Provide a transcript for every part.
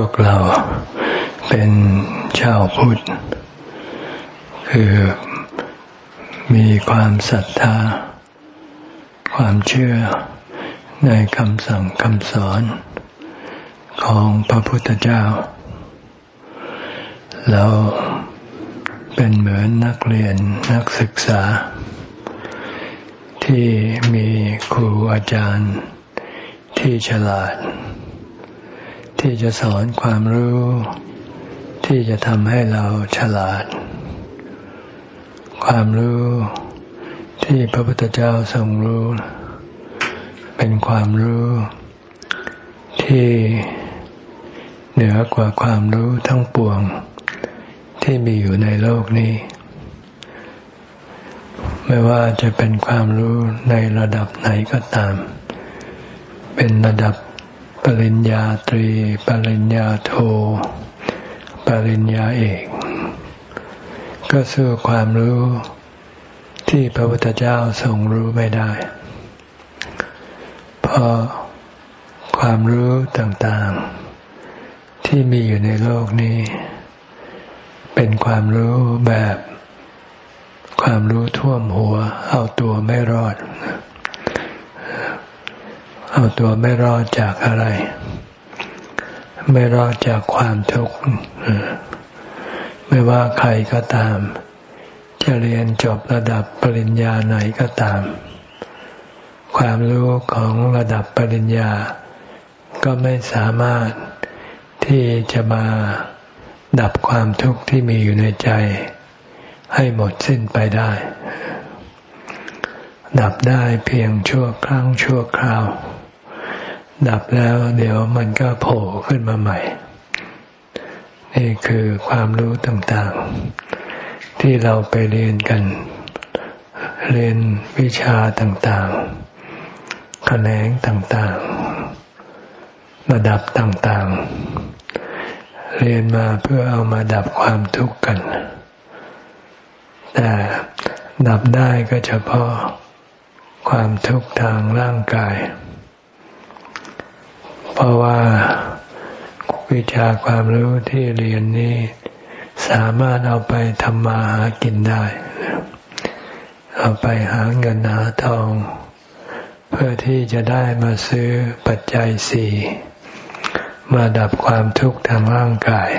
วกเราเป็นชาวพุทธ คือมีความศรัทธา ความเชื่อในคำสั่งคำสอนของพระพุทธเจ้า เราเป็นเหมือนนักเรียนนักศึกษา ที่มีครูอาจารย์ที่ฉลาด ที่จะสอนความรู้ ที่จะทำให้เราฉลาด ความรู้ที่พระพุทธเจ้าทรงรู้ เป็นความรู้ ที่เหนือกว่าความรู้ทั้งปวง ที่มีอยู่ในโลกนี้ ไม่ว่าจะเป็นความรู้ในระดับไหนก็ตาม เป็นระดับ ปริญญาตรี ปริญญาโท ปริญญาเอก ก็สู้ความรู้ที่พระพุทธเจ้าทรงรู้ไม่ได้ เพราะความรู้ต่างๆ ที่มีอยู่ในโลกนี้ เป็นความรู้แบบ ความรู้ท่วมหัว เอาตัวไม่รอดเเอาตัวไม่รอดจากอะไร ไม่รอดจากความทุกข์ไม่ว่าใครก็ตาม จะเรียนจบระดับปริญญาไหนก็ตาม ความรู้ของระดับปริญญา ก็ไม่สามารถที่จะมาดับความทุกข์ที่มีอยู่ในใจ ให้หมดสิ้นไปได้ ดับได้เพียงชั่วครั้งชั่วคราว ดับแล้ว เดี๋ยวมันก็โผล่ขึ้นมาใหม่ นี่คือความรู้ต่างๆ ที่เราไปเรียนกัน เรียนวิชาต่างๆ แขนงต่างๆ ระดับต่างๆ เรียนมาเพื่อเอามาดับความทุกข์กัน แต่ดับได้ก็เฉพาะความทุกข์ทางร่างกาย เพราะว่าวิชาความรู้ที่เรียนนี้สามารถเอาไปทำมาหากินได้ เอาไปหาเงินหาทอง เพื่อที่จะได้มาซื้อปัจจัยสี่มาดับความทุกข์ทางร่างกาย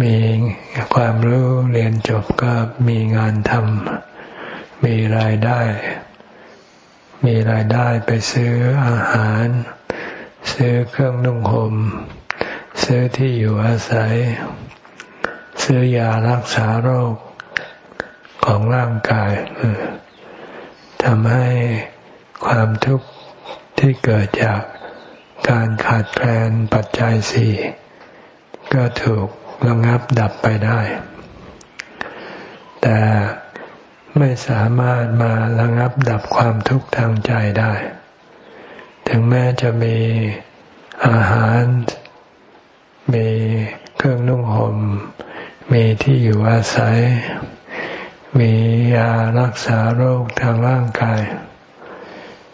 มีความรู้เรียนจบก็มีงานทำมีรายได้ มีรายได้ไปซื้ออาหาร ซื้อเครื่องนุ่งห่มซื้อที่อยู่อาศัย ซื้อยารักษาโรคของร่างกายทำให้ความทุกข์ที่เกิดจากการขาดแคลนปัจจัยสี่ก็ถูกระงับดับไปได้ แต่ไม่สามารถมาระงับดับความทุกข์ทางใจได้ ถึงแม้จะมีอาหาร มีเครื่องนุ่งหม่ม มีที่อยู่อาศัย มียารักษาโรคทางร่างกาย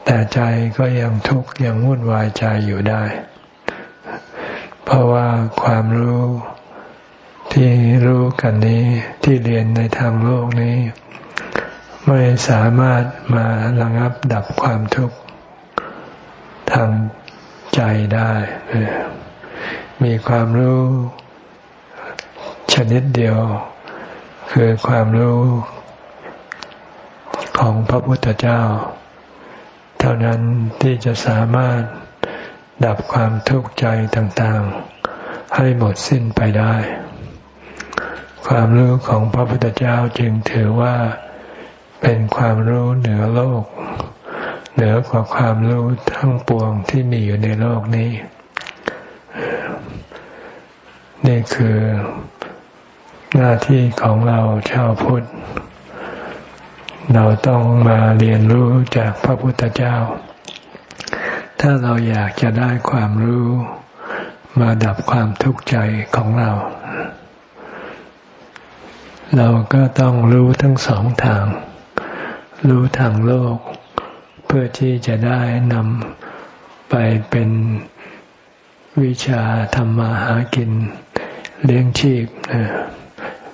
แต่ใจก็ยังทุกข์ยังวุ่นวายใจอยู่ได้ เพราะว่าความรู้ที่รู้กันนี้ที่เรียนในทางโลกนี้ ไม่สามารถมาระงับดับความทุกข์ ทางใจได้ มีความรู้ชนิดเดียว คือความรู้ของพระพุทธเจ้า เท่านั้นที่จะสามารถดับความทุกข์ใจต่างๆ ให้หมดสิ้นไปได้ ความรู้ของพระพุทธเจ้าจึงถือว่าเป็นความรู้เหนือโลก เหนือกว่าความรู้ทั้งปวงที่มีอยู่ในโลกนี้ นี่คือหน้าที่ของเราชาวพุทธ เราต้องมาเรียนรู้จากพระพุทธเจ้า ถ้าเราอยากจะได้ความรู้มาดับความทุกข์ใจของเรา เราก็ต้องรู้ทั้งสองทาง รู้ทางโลก เพื่อที่จะได้นำไปเป็นวิชาธรรมาหากิน เลี้ยงชีพ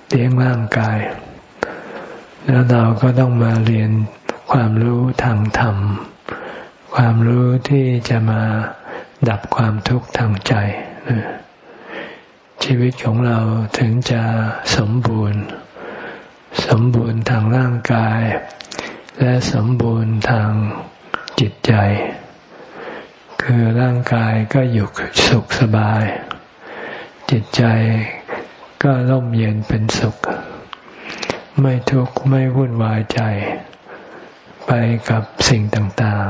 เลี้ยงร่างกาย แล้วเราก็ต้องมาเรียนความรู้ทางธรรม ความรู้ที่จะมาดับความทุกข์ทางใจ ชีวิตของเราถึงจะสมบูรณ์ สมบูรณ์ทางร่างกาย และสมบูรณ์ทางจิตใจ คือร่างกายก็อยู่สุขสบาย จิตใจก็ร่มเย็นเป็นสุข ไม่ทุกข์ไม่วุ่นวายใจ ไปกับสิ่งต่าง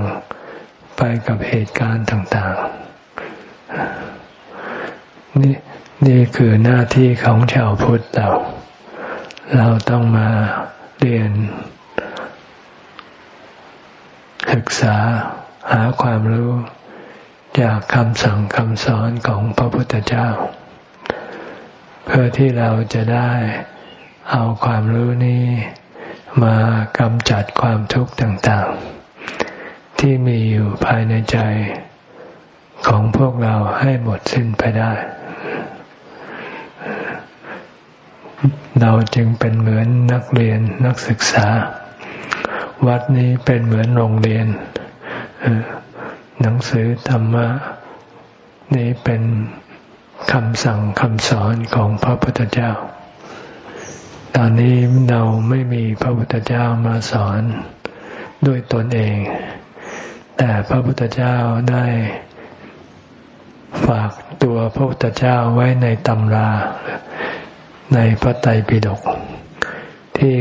ๆ ไปกับเหตุการณ์ต่างๆ นี่นี่คือหน้าที่ของชาวพุทธเรา เราต้องมาเรียน ศึกษาหาความรู้ จากคำสั่งคำสอนของพระพุทธเจ้า เพื่อที่เราจะได้เอาความรู้นี้มากำจัดความทุกข์ต่างๆ ที่มีอยู่ภายในใจของพวกเราให้หมดสิ้นไปได้ เราจึงเป็นเหมือนนักเรียนนักศึกษา วัดนี้เป็นเหมือนโรงเรียนหนังสือธรรมะนี้เป็นคำสั่งคำสอนของพระพุทธเจ้า ตอนนี้เราไม่มีพระพุทธเจ้ามาสอนด้วยตนเอง แต่พระพุทธเจ้าได้ฝากตัวพระพุทธเจ้าไว้ในตำราในพระไตรปิฎกที่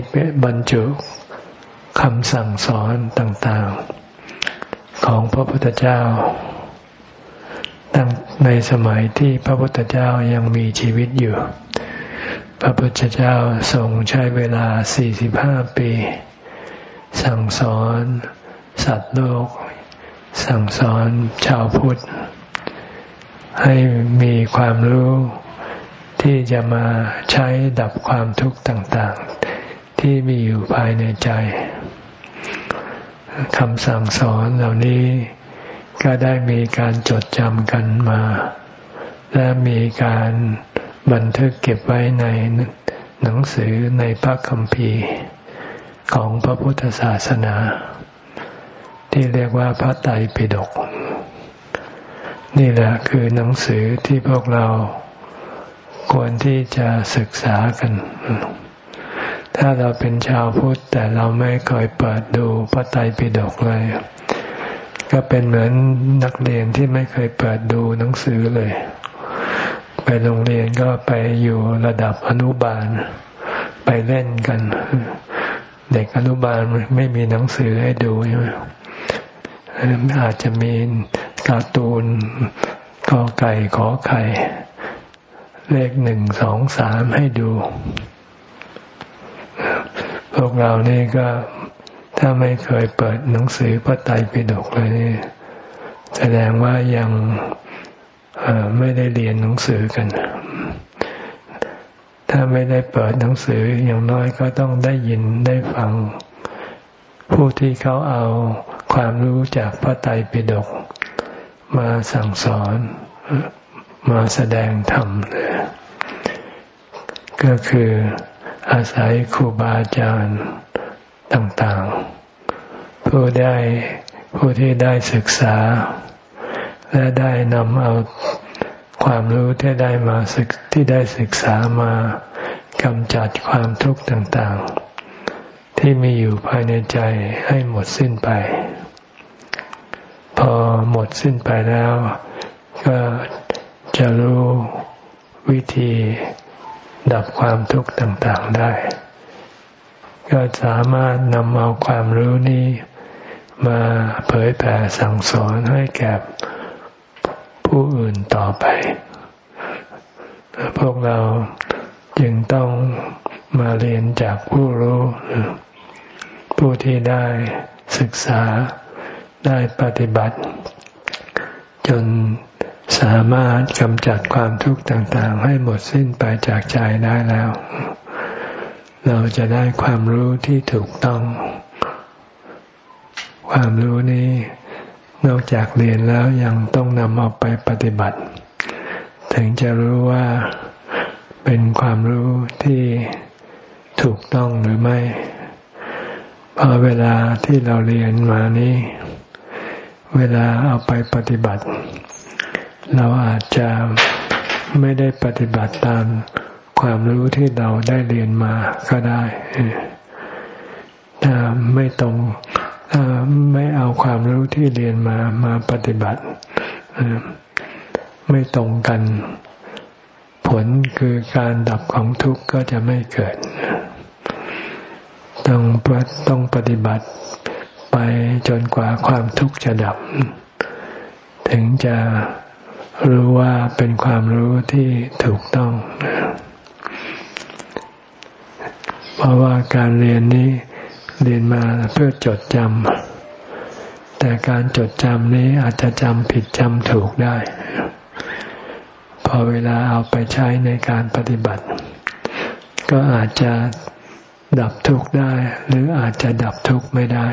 บรรจุ คำสั่งสอนต่างๆ ของพระพุทธเจ้าตั้งในสมัยที่พระพุทธเจ้ายังมีชีวิตอยู่ พระพุทธเจ้าทรงใช้เวลา 45 ปี สั่งสอน สัตว์โลก สั่งสอนชาวพุทธ ให้มีความรู้ที่จะมาใช้ดับความทุกข์ต่างๆ ที่มีอยู่ภายในใจ คำสั่งสอนเหล่านี้ ก็ได้มีการจดจำกันมา และมีการบันทึกเก็บไว้ในหนังสือในพระคัมภีร์ ของพระพุทธศาสนา ที่เรียกว่าพระไตรปิฎกนี่แหละคือหนังสือที่พวกเราควรที่จะศึกษากัน ถ้าเราเป็นชาวพุทธแต่เราไม่เคยเปิดดูพระไตรปิฎกเลย ก็เป็นเหมือนนักเรียนที่ไม่เคยเปิดดูหนังสือเลย ไปโรงเรียนก็ไปอยู่ระดับอนุบาล ไปเล่นกัน เด็กอนุบาลไม่มีหนังสือให้ดูใช่ไหมอาจจะมีการ์ตูนกอไก่ขอไข่ เลขหนึ่งสองสามให้ดู พวกเรานี่ก็ถ้าไม่เคยเปิดหนังสือพระไตรปิฎกเลยนี่แสดงว่ายังไม่ได้เรียนหนังสือกัน ถ้าไม่ได้เปิดหนังสืออย่างน้อยก็ต้องได้ยินได้ฟัง ผู้ที่เขาเอาความรู้จากพระไตรปิฎกมาสั่งสอนมาแสดงธรรมก็คือ อาศัยครูบาอาจารย์ต่างๆ ผู้ได้ผู้ที่ได้ศึกษา และได้นำเอาความรู้ที่ได้มาศึกที่ได้ศึกษามากำจัดความทุกข์ต่างๆ ที่มีอยู่ภายในใจให้หมดสิ้นไป พอหมดสิ้นไปแล้ว ก็จะรู้วิธี ดับความทุกข์ต่างๆได้ ก็สามารถนำเอาความรู้นี้ มาเผยแผ่สั่งสอนให้แก่ผู้อื่นต่อไป พวกเราจึงต้องมาเรียนจากผู้รู้ ผู้ที่ได้ศึกษาได้ปฏิบัติ จน สามารถกำจัดความทุกข์ต่างๆ ให้หมดสิ้นไปจากใจได้แล้ว เราจะได้ความรู้ที่ถูกต้อง ความรู้นี้นอกจากเรียนแล้วยังต้องนำเอาไปปฏิบัติ ถึงจะรู้ว่าเป็นความรู้ที่ถูกต้องหรือไม่พอเวลาที่เราเรียนมานี้ เวลาเอาไปปฏิบัติ เราอาจจะไม่ได้ปฏิบัติตามความรู้ที่เราได้เรียนมาก็ได้ถ้าไม่ตรงไม่เอาความรู้ที่เรียนมามาปฏิบัติไม่ตรงกัน ผลคือการดับของทุกข์ก็จะไม่เกิด ต้องต้องปฏิบัติไปจนกว่าความทุกข์จะดับ ถึงจะ รู้ว่าเป็นความรู้ที่ถูกต้อง เพราะว่าการเรียนนี้เรียนมาเพื่อจดจำ แต่การจดจำนี้อาจจะจำผิดจำถูกได้ พอเวลาเอาไปใช้ในการปฏิบัติ ก็อาจจะดับทุกข์ได้ หรืออาจจะดับทุกข์ไม่ได้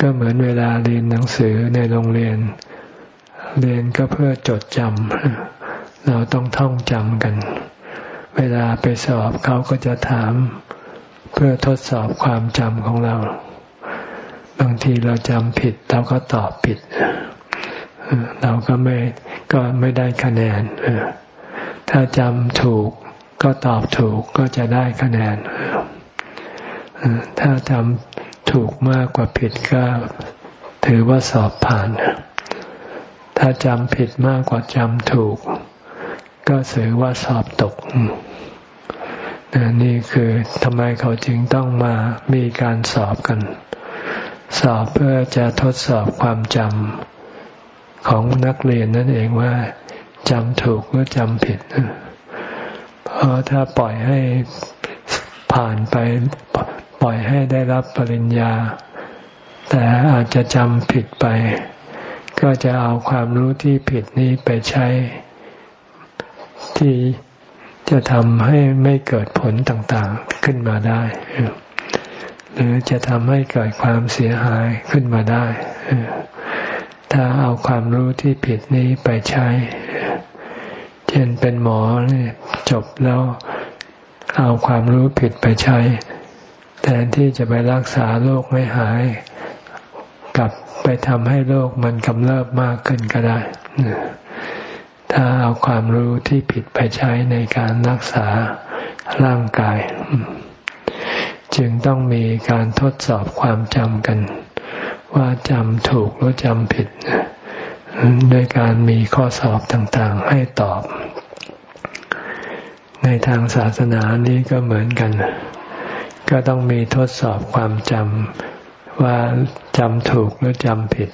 ก็เหมือนเวลาเรียนหนังสือในโรงเรียน เรียนก็เพื่อจดจำเราต้องท่องจำกัน เวลาไปสอบเขาก็จะถาม เพื่อทดสอบความจำของเรา บางทีเราจำผิดเราก็ตอบผิด เราก็ไม่ก็ไม่ได้คะแนน ถ้าจำถูกก็ตอบถูกก็จะได้คะแนน ถ้าจำถูกมากกว่าผิดก็ถือว่าสอบผ่าน ถ้าจำผิดมากกว่าจำถูก ก็ถือว่าสอบตกนี่คือทำไมเขาจึงต้องมามีการสอบกัน สอบเพื่อจะทดสอบความจำของนักเรียนนั่นเองว่าจำถูกหรือจำผิด เพราะถ้าปล่อยให้ผ่านไปปล่อยให้ได้รับปริญญา แต่อาจจะจำผิดไป ก็จะเอาความรู้ที่ผิดนี้ไปใช้ ที่จะทำให้ไม่เกิดผลต่างๆขึ้นมาได้ หรือจะทำให้เกิดความเสียหายขึ้นมาได้ ถ้าเอาความรู้ที่ผิดนี้ไปใช้ เช่นเป็นหมอจบแล้วเอาความรู้ผิดไปใช้ แทนที่จะไปรักษาโรคไม่หาย กลับไปทำให้โรคมันกำเริบมากขึ้นก็ได้ ถ้าเอาความรู้ที่ผิดไปใช้ในการรักษาร่างกาย จึงต้องมีการทดสอบความจำกัน ว่าจำถูกหรือจำผิดโดยการมีข้อสอบต่างๆ ให้ตอบ ในทางศาสนานี้ก็เหมือนกัน ก็ต้องมีทดสอบความจำ ว่าจำถูกหรือจำผิด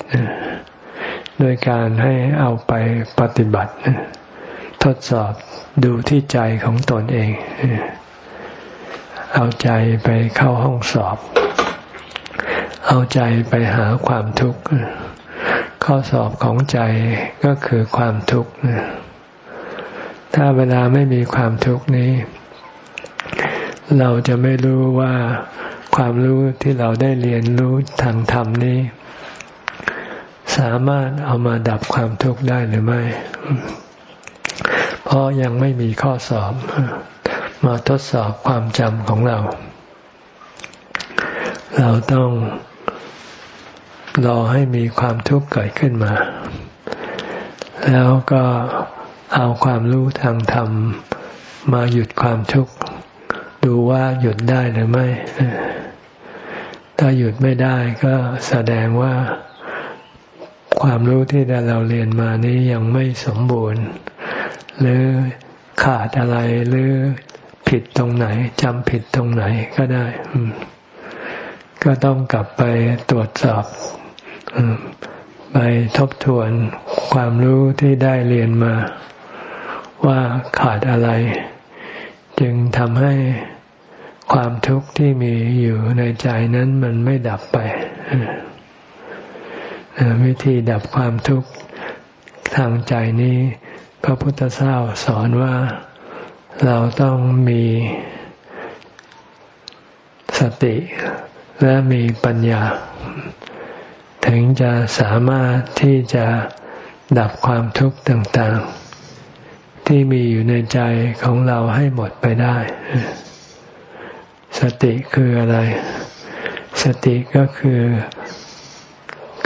ด้วยการให้เอาไปปฏิบัติ ทดสอบดูที่ใจของตนเอง เอาใจไปเข้าห้องสอบ เอาใจไปหาความทุกข์ ข้อสอบของใจก็คือความทุกข์ถ้าเวลาไม่มีความทุกข์นี้ เราจะไม่รู้ว่า ความรู้ที่เราได้เรียนรู้ทางธรรมนี้ สามารถเอามาดับความทุกข์ได้หรือไม่ เพราะยังไม่มีข้อสอบ มาทดสอบความจำของเรา เราต้องรอให้มีความทุกข์เกิดขึ้นมา แล้วก็เอาความรู้ทางธรรม มาหยุดความทุกข์ ดูว่าหยุดได้หรือไม่ ถ้าหยุดไม่ได้ก็แสดงว่าความรู้ที่เราเรียนมานี้ยังไม่สมบูรณ์ หรือขาดอะไรหรือผิดตรงไหนจำผิดตรงไหนก็ได้ ก็ต้องกลับไปตรวจสอบไปทบทวนความรู้ที่ได้เรียนมา ว่าขาดอะไร จึงทำให้ ความทุกข์ที่มีอยู่ในใจนั้นมันไม่ดับไปวิธีดับความทุกข์ทางใจนี้ พระพุทธเจ้าสอนว่าเราต้องมีสติและมีปัญญา ถึงจะสามารถที่จะดับความทุกข์ต่าง ๆ ที่มีอยู่ในใจของเราให้หมดไปได้ สติคืออะไร สติก็คือ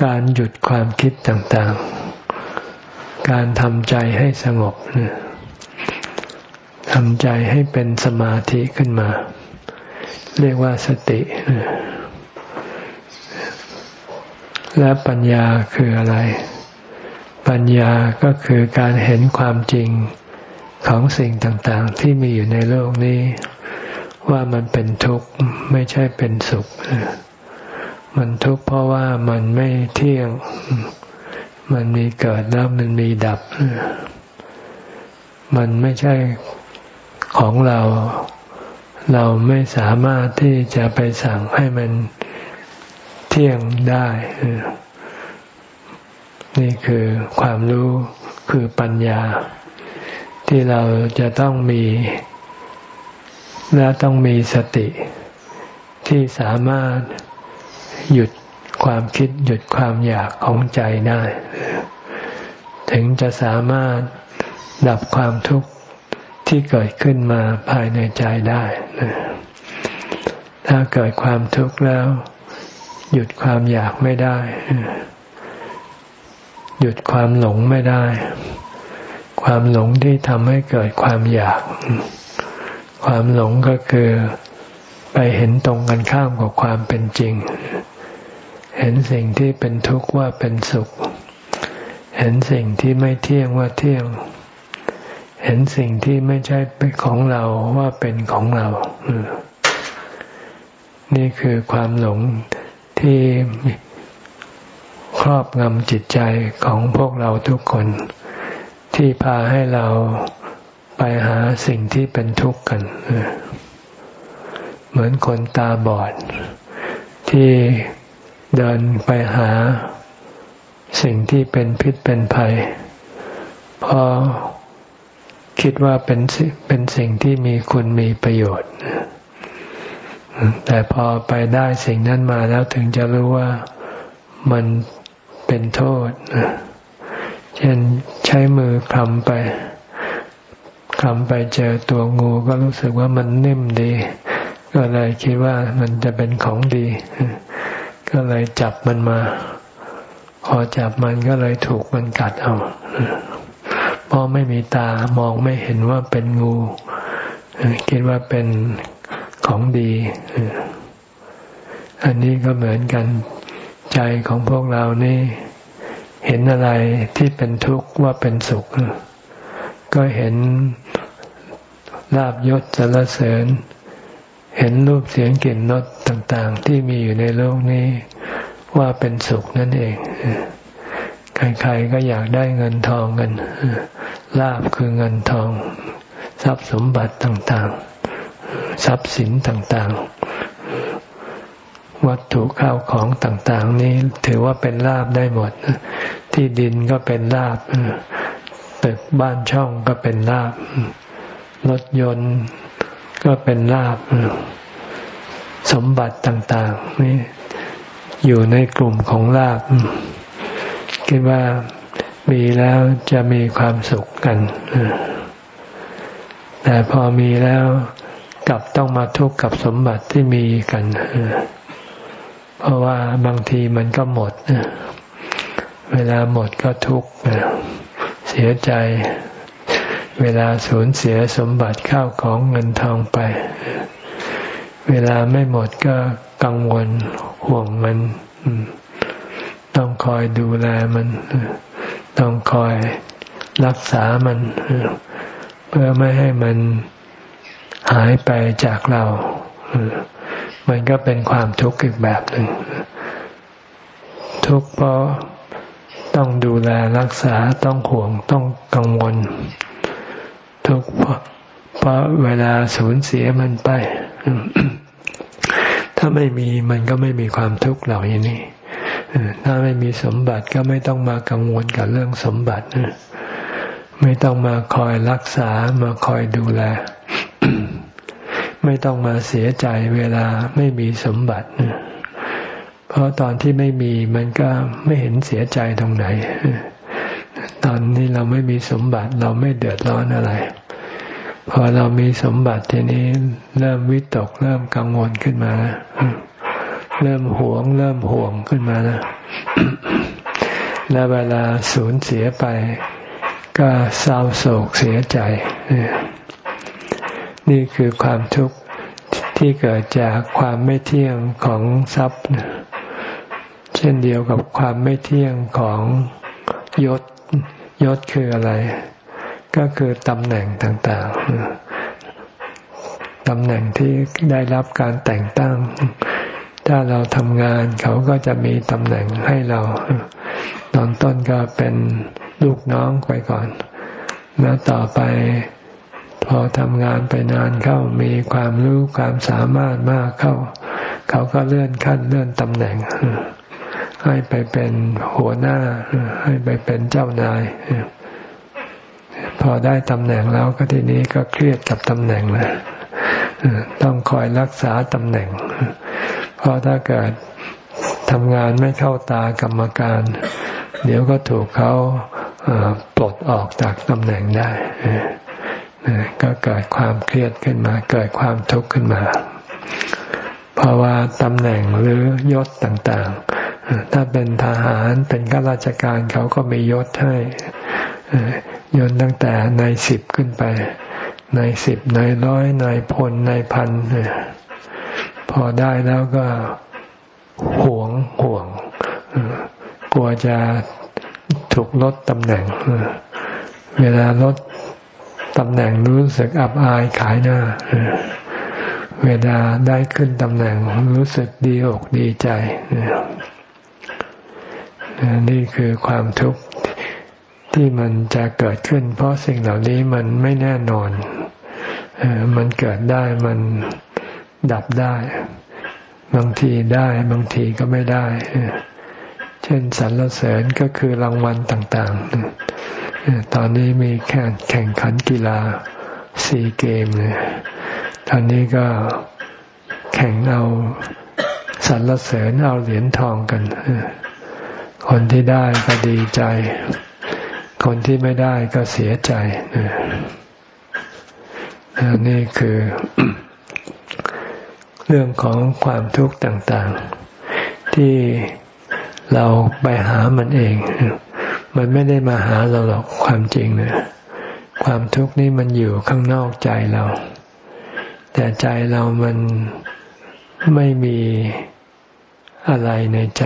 การหยุดความคิดต่างๆ การทำใจให้สงบทำใจให้เป็นสมาธิขึ้นมา เรียกว่าสติ และปัญญาคืออะไร ปัญญาก็คือการเห็นความจริงของสิ่งต่างๆ ที่มีอยู่ในโลกนี้ ว่ามันเป็นทุกข์ไม่ใช่เป็นสุข มันทุกข์เพราะว่ามันไม่เที่ยง มันมีเกิดแล้วมันมีดับ มันไม่ใช่ของเรา เราไม่สามารถที่จะไปสั่งให้มันเที่ยงได้ นี่คือความรู้คือปัญญา ที่เราจะต้องมี และต้องมีสติที่สามารถหยุดความคิดหยุดความอยากของใจได้ ถึงจะสามารถดับความทุกข์ที่เกิดขึ้นมาภายในใจได้ ถ้าเกิดความทุกข์แล้ว หยุดความอยากไม่ได้ หยุดความหลงไม่ได้ ความหลงที่ทำให้เกิดความอยาก ความหลงก็คือไปเห็นตรงกันข้ามกับความเป็นจริง เห็นสิ่งที่เป็นทุกข์ว่าเป็นสุข เห็นสิ่งที่ไม่เที่ยงว่าเที่ยง เห็นสิ่งที่ไม่ใช่เป็นของเราว่าเป็นของเรา นี่คือความหลงที่ครอบงำจิตใจของพวกเราทุกคน ที่พาให้เรา ไปหาสิ่งที่เป็นทุกข์กัน เหมือนคนตาบอด ที่เดินไปหาสิ่งที่เป็นพิษเป็นภัย เพราะคิดว่าเป็นเป็นสิ่งที่มีคุณมีประโยชน์ แต่พอไปได้สิ่งนั้นมาแล้วถึงจะรู้ว่ามันเป็นโทษ เช่นใช้มือคลำไป คลำไปเจอตัวงูก็รู้สึกว่ามันนิ่มดี ก็เลยคิดว่ามันจะเป็นของดี ก็เลยจับมันมา พอจับมันก็เลยถูกมันกัดเอาเพราะไม่มีตามองไม่เห็นว่าเป็นงูคิดว่าเป็นของดีอันนี้ก็เหมือนกันใจของพวกเรานี่ เห็นอะไรที่เป็นทุกข์ว่าเป็นสุข ก็เห็นลาบยศสรรเสริญ เห็นรูปเสียงกลิ่นรสต่างๆ ที่มีอยู่ในโลกนี้ว่าเป็นสุขนั่นเอง ใครๆก็อยากได้เงินทองกันลาบคือเงินทอง ทรัพย์สมบัติต่างๆ ทรัพย์สินต่างๆ วัตถุข้าวของต่างๆ นี้ถือว่าเป็นลาบได้หมด ที่ดินก็เป็นลาบ ตึกบ้านช่องก็เป็นลาบรถยนต์ก็เป็นลาบสมบัติต่างๆนี่อยู่ในกลุ่มของลาบคิดว่ามีแล้วจะมีความสุขกันแต่พอมีแล้วกลับต้องมาทุกข์กับสมบัติที่มีกันเพราะว่าบางทีมันก็หมดเวลาหมดก็ทุกข์ เสียใจ เวลาสูญเสียสมบัติข้าวของเงินทองไป เวลาไม่หมดก็กังวลห่วงมัน ต้องคอยดูแลมัน ต้องคอยรักษามัน เพื่อไม่ให้มันหายไปจากเรา มันก็เป็นความทุกข์อีกแบบหนึ่ง ทุกข์เพราะ ต้องดูแลรักษาต้องห่วงต้องกังวล ทุกข์เพราะเวลาสูญเสียมันไป ถ้าไม่มีมันก็ไม่มีความทุกข์เหล่านี้ถ้าไม่มีสมบัติก็ไม่ต้องมากังวลกับเรื่องสมบัติไม่ต้องมาคอยรักษามาคอยดูแล ไม่ต้องมาเสียใจเวลาไม่มีสมบัติ เพราะตอนที่ไม่มีมันก็ไม่เห็นเสียใจตรงไหน ตอนนี้เราไม่มีสมบัติเราไม่เดือดร้อนอะไร พอเรามีสมบัติทีนี้เริ่มวิตกเริ่มกังวลขึ้นมาเริ่มหวง เริ่มห่วงขึ้นมาแล้วและเวลาสูญเสียไป ก็เศร้าโศกเสียใจ นี่คือความทุกข์ที่เกิดจากความไม่เที่ยงของทรัพย์ ช่นเดียวกับความไม่เที่ยงของยศยศคืออะไร ก็คือตำแหน่งต่างๆตำแหน่งที่ได้รับการแต่งตั้ง ถ้าเราทำงานเขาก็จะมีตำแหน่งให้เรา ตอนต้นก็เป็นลูกน้องไปก่อน แล้วต่อไปพอทำงานไปนานเข้ามีความรู้ความสามารถมากเข้า เขาก็เลื่อนขั้นเลื่อนตำแหน่ง ให้ไปเป็นหัวหน้า ให้ไปเป็นเจ้านาย พอได้ตำแหน่งแล้วก็ทีนี้ก็เครียดกับตำแหน่งแล้วต้องคอยรักษาตำแหน่ง เพราะถ้าเกิดทำงานไม่เข้าตากรรมการ เดี๋ยวก็ถูกเขาปลดออกจากตำแหน่งได้ ก็เกิดความเครียดขึ้นมา เกิดความทุกข์ขึ้นมา เพราะว่าตำแหน่งหรือยศต่างๆ ถ้าเป็นทหารเป็นข้าราชการเขาก็มียศให้ยศตั้งแต่ในสิบขึ้นไปในสิบในร้อยในพลในพันพอได้แล้วก็ห่วงห่วงกลัวจะถูกลดตำแหน่ง เวลาลดตำแหน่งรู้สึกอับอายขายหน้า เวลาได้ขึ้นตำแหน่งรู้สึกดีอกดีใจ นี่คือความทุกข์ที่มันจะเกิดขึ้น เพราะสิ่งเหล่านี้มันไม่แน่นอน มันเกิดได้มันดับได้ บางทีได้บางทีก็ไม่ได้ เช่นสรรเสริญก็คือรางวัลต่างๆ ตอนนี้มีแข่งแข่งขันกีฬาซีเกมเลยตอนนี้ก็แข่งเอาสรรเสริญเอาเหรียญทองกัน คนที่ได้ก็ดีใจ คนที่ไม่ได้ก็เสียใจนี่คือเรื่องของความทุกข์ต่าง ๆ ที่เราไปหามันเอง มันไม่ได้มาหาเราหรอกความจริงเนี่ยความทุกข์นี้มันอยู่ข้างนอกใจเรา แต่ใจเรามันไม่มีอะไรในใจ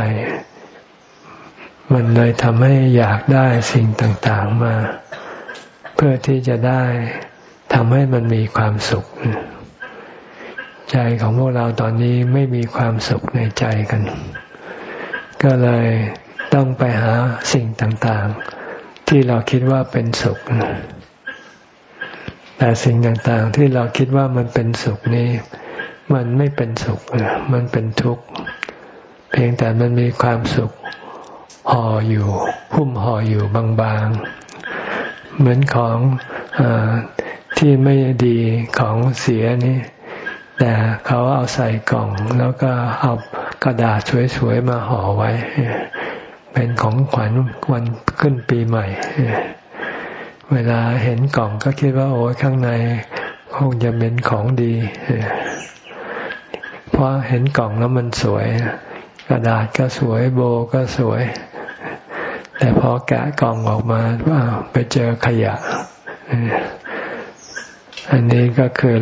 มันเลยทำให้อยากได้สิ่งต่างๆมา เพื่อที่จะได้ทำให้มันมีความสุข ใจของพวกเราตอนนี้ไม่มีความสุขในใจกัน ก็เลยต้องไปหาสิ่งต่างๆ ที่เราคิดว่าเป็นสุข แต่สิ่งต่างๆ ที่เราคิดว่ามันเป็นสุขนี้ มันไม่เป็นสุข มันเป็นทุกข์ เพียงแต่มันมีความสุข ห่ออยู่หุ้มห่ออยู่บางๆ เหมือนของอที่ไม่ดีของเสียนี่แต่เขาเอาใส่กล่องแล้วก็เอากระดาษสวยๆมาห่อไว้ เป็นของขวัญวันขึ้นปีใหม่ เวลาเห็นกล่องก็คิดว่าโอ้ข้างในคงจะเป็นของดีเพราะเห็นกล่องแล้วมันสวย กระดาษก็สวยโบก็สวย แต่พอแกะกล่องออกมาว่าไปเจอขยะ อันนี้ก็คือ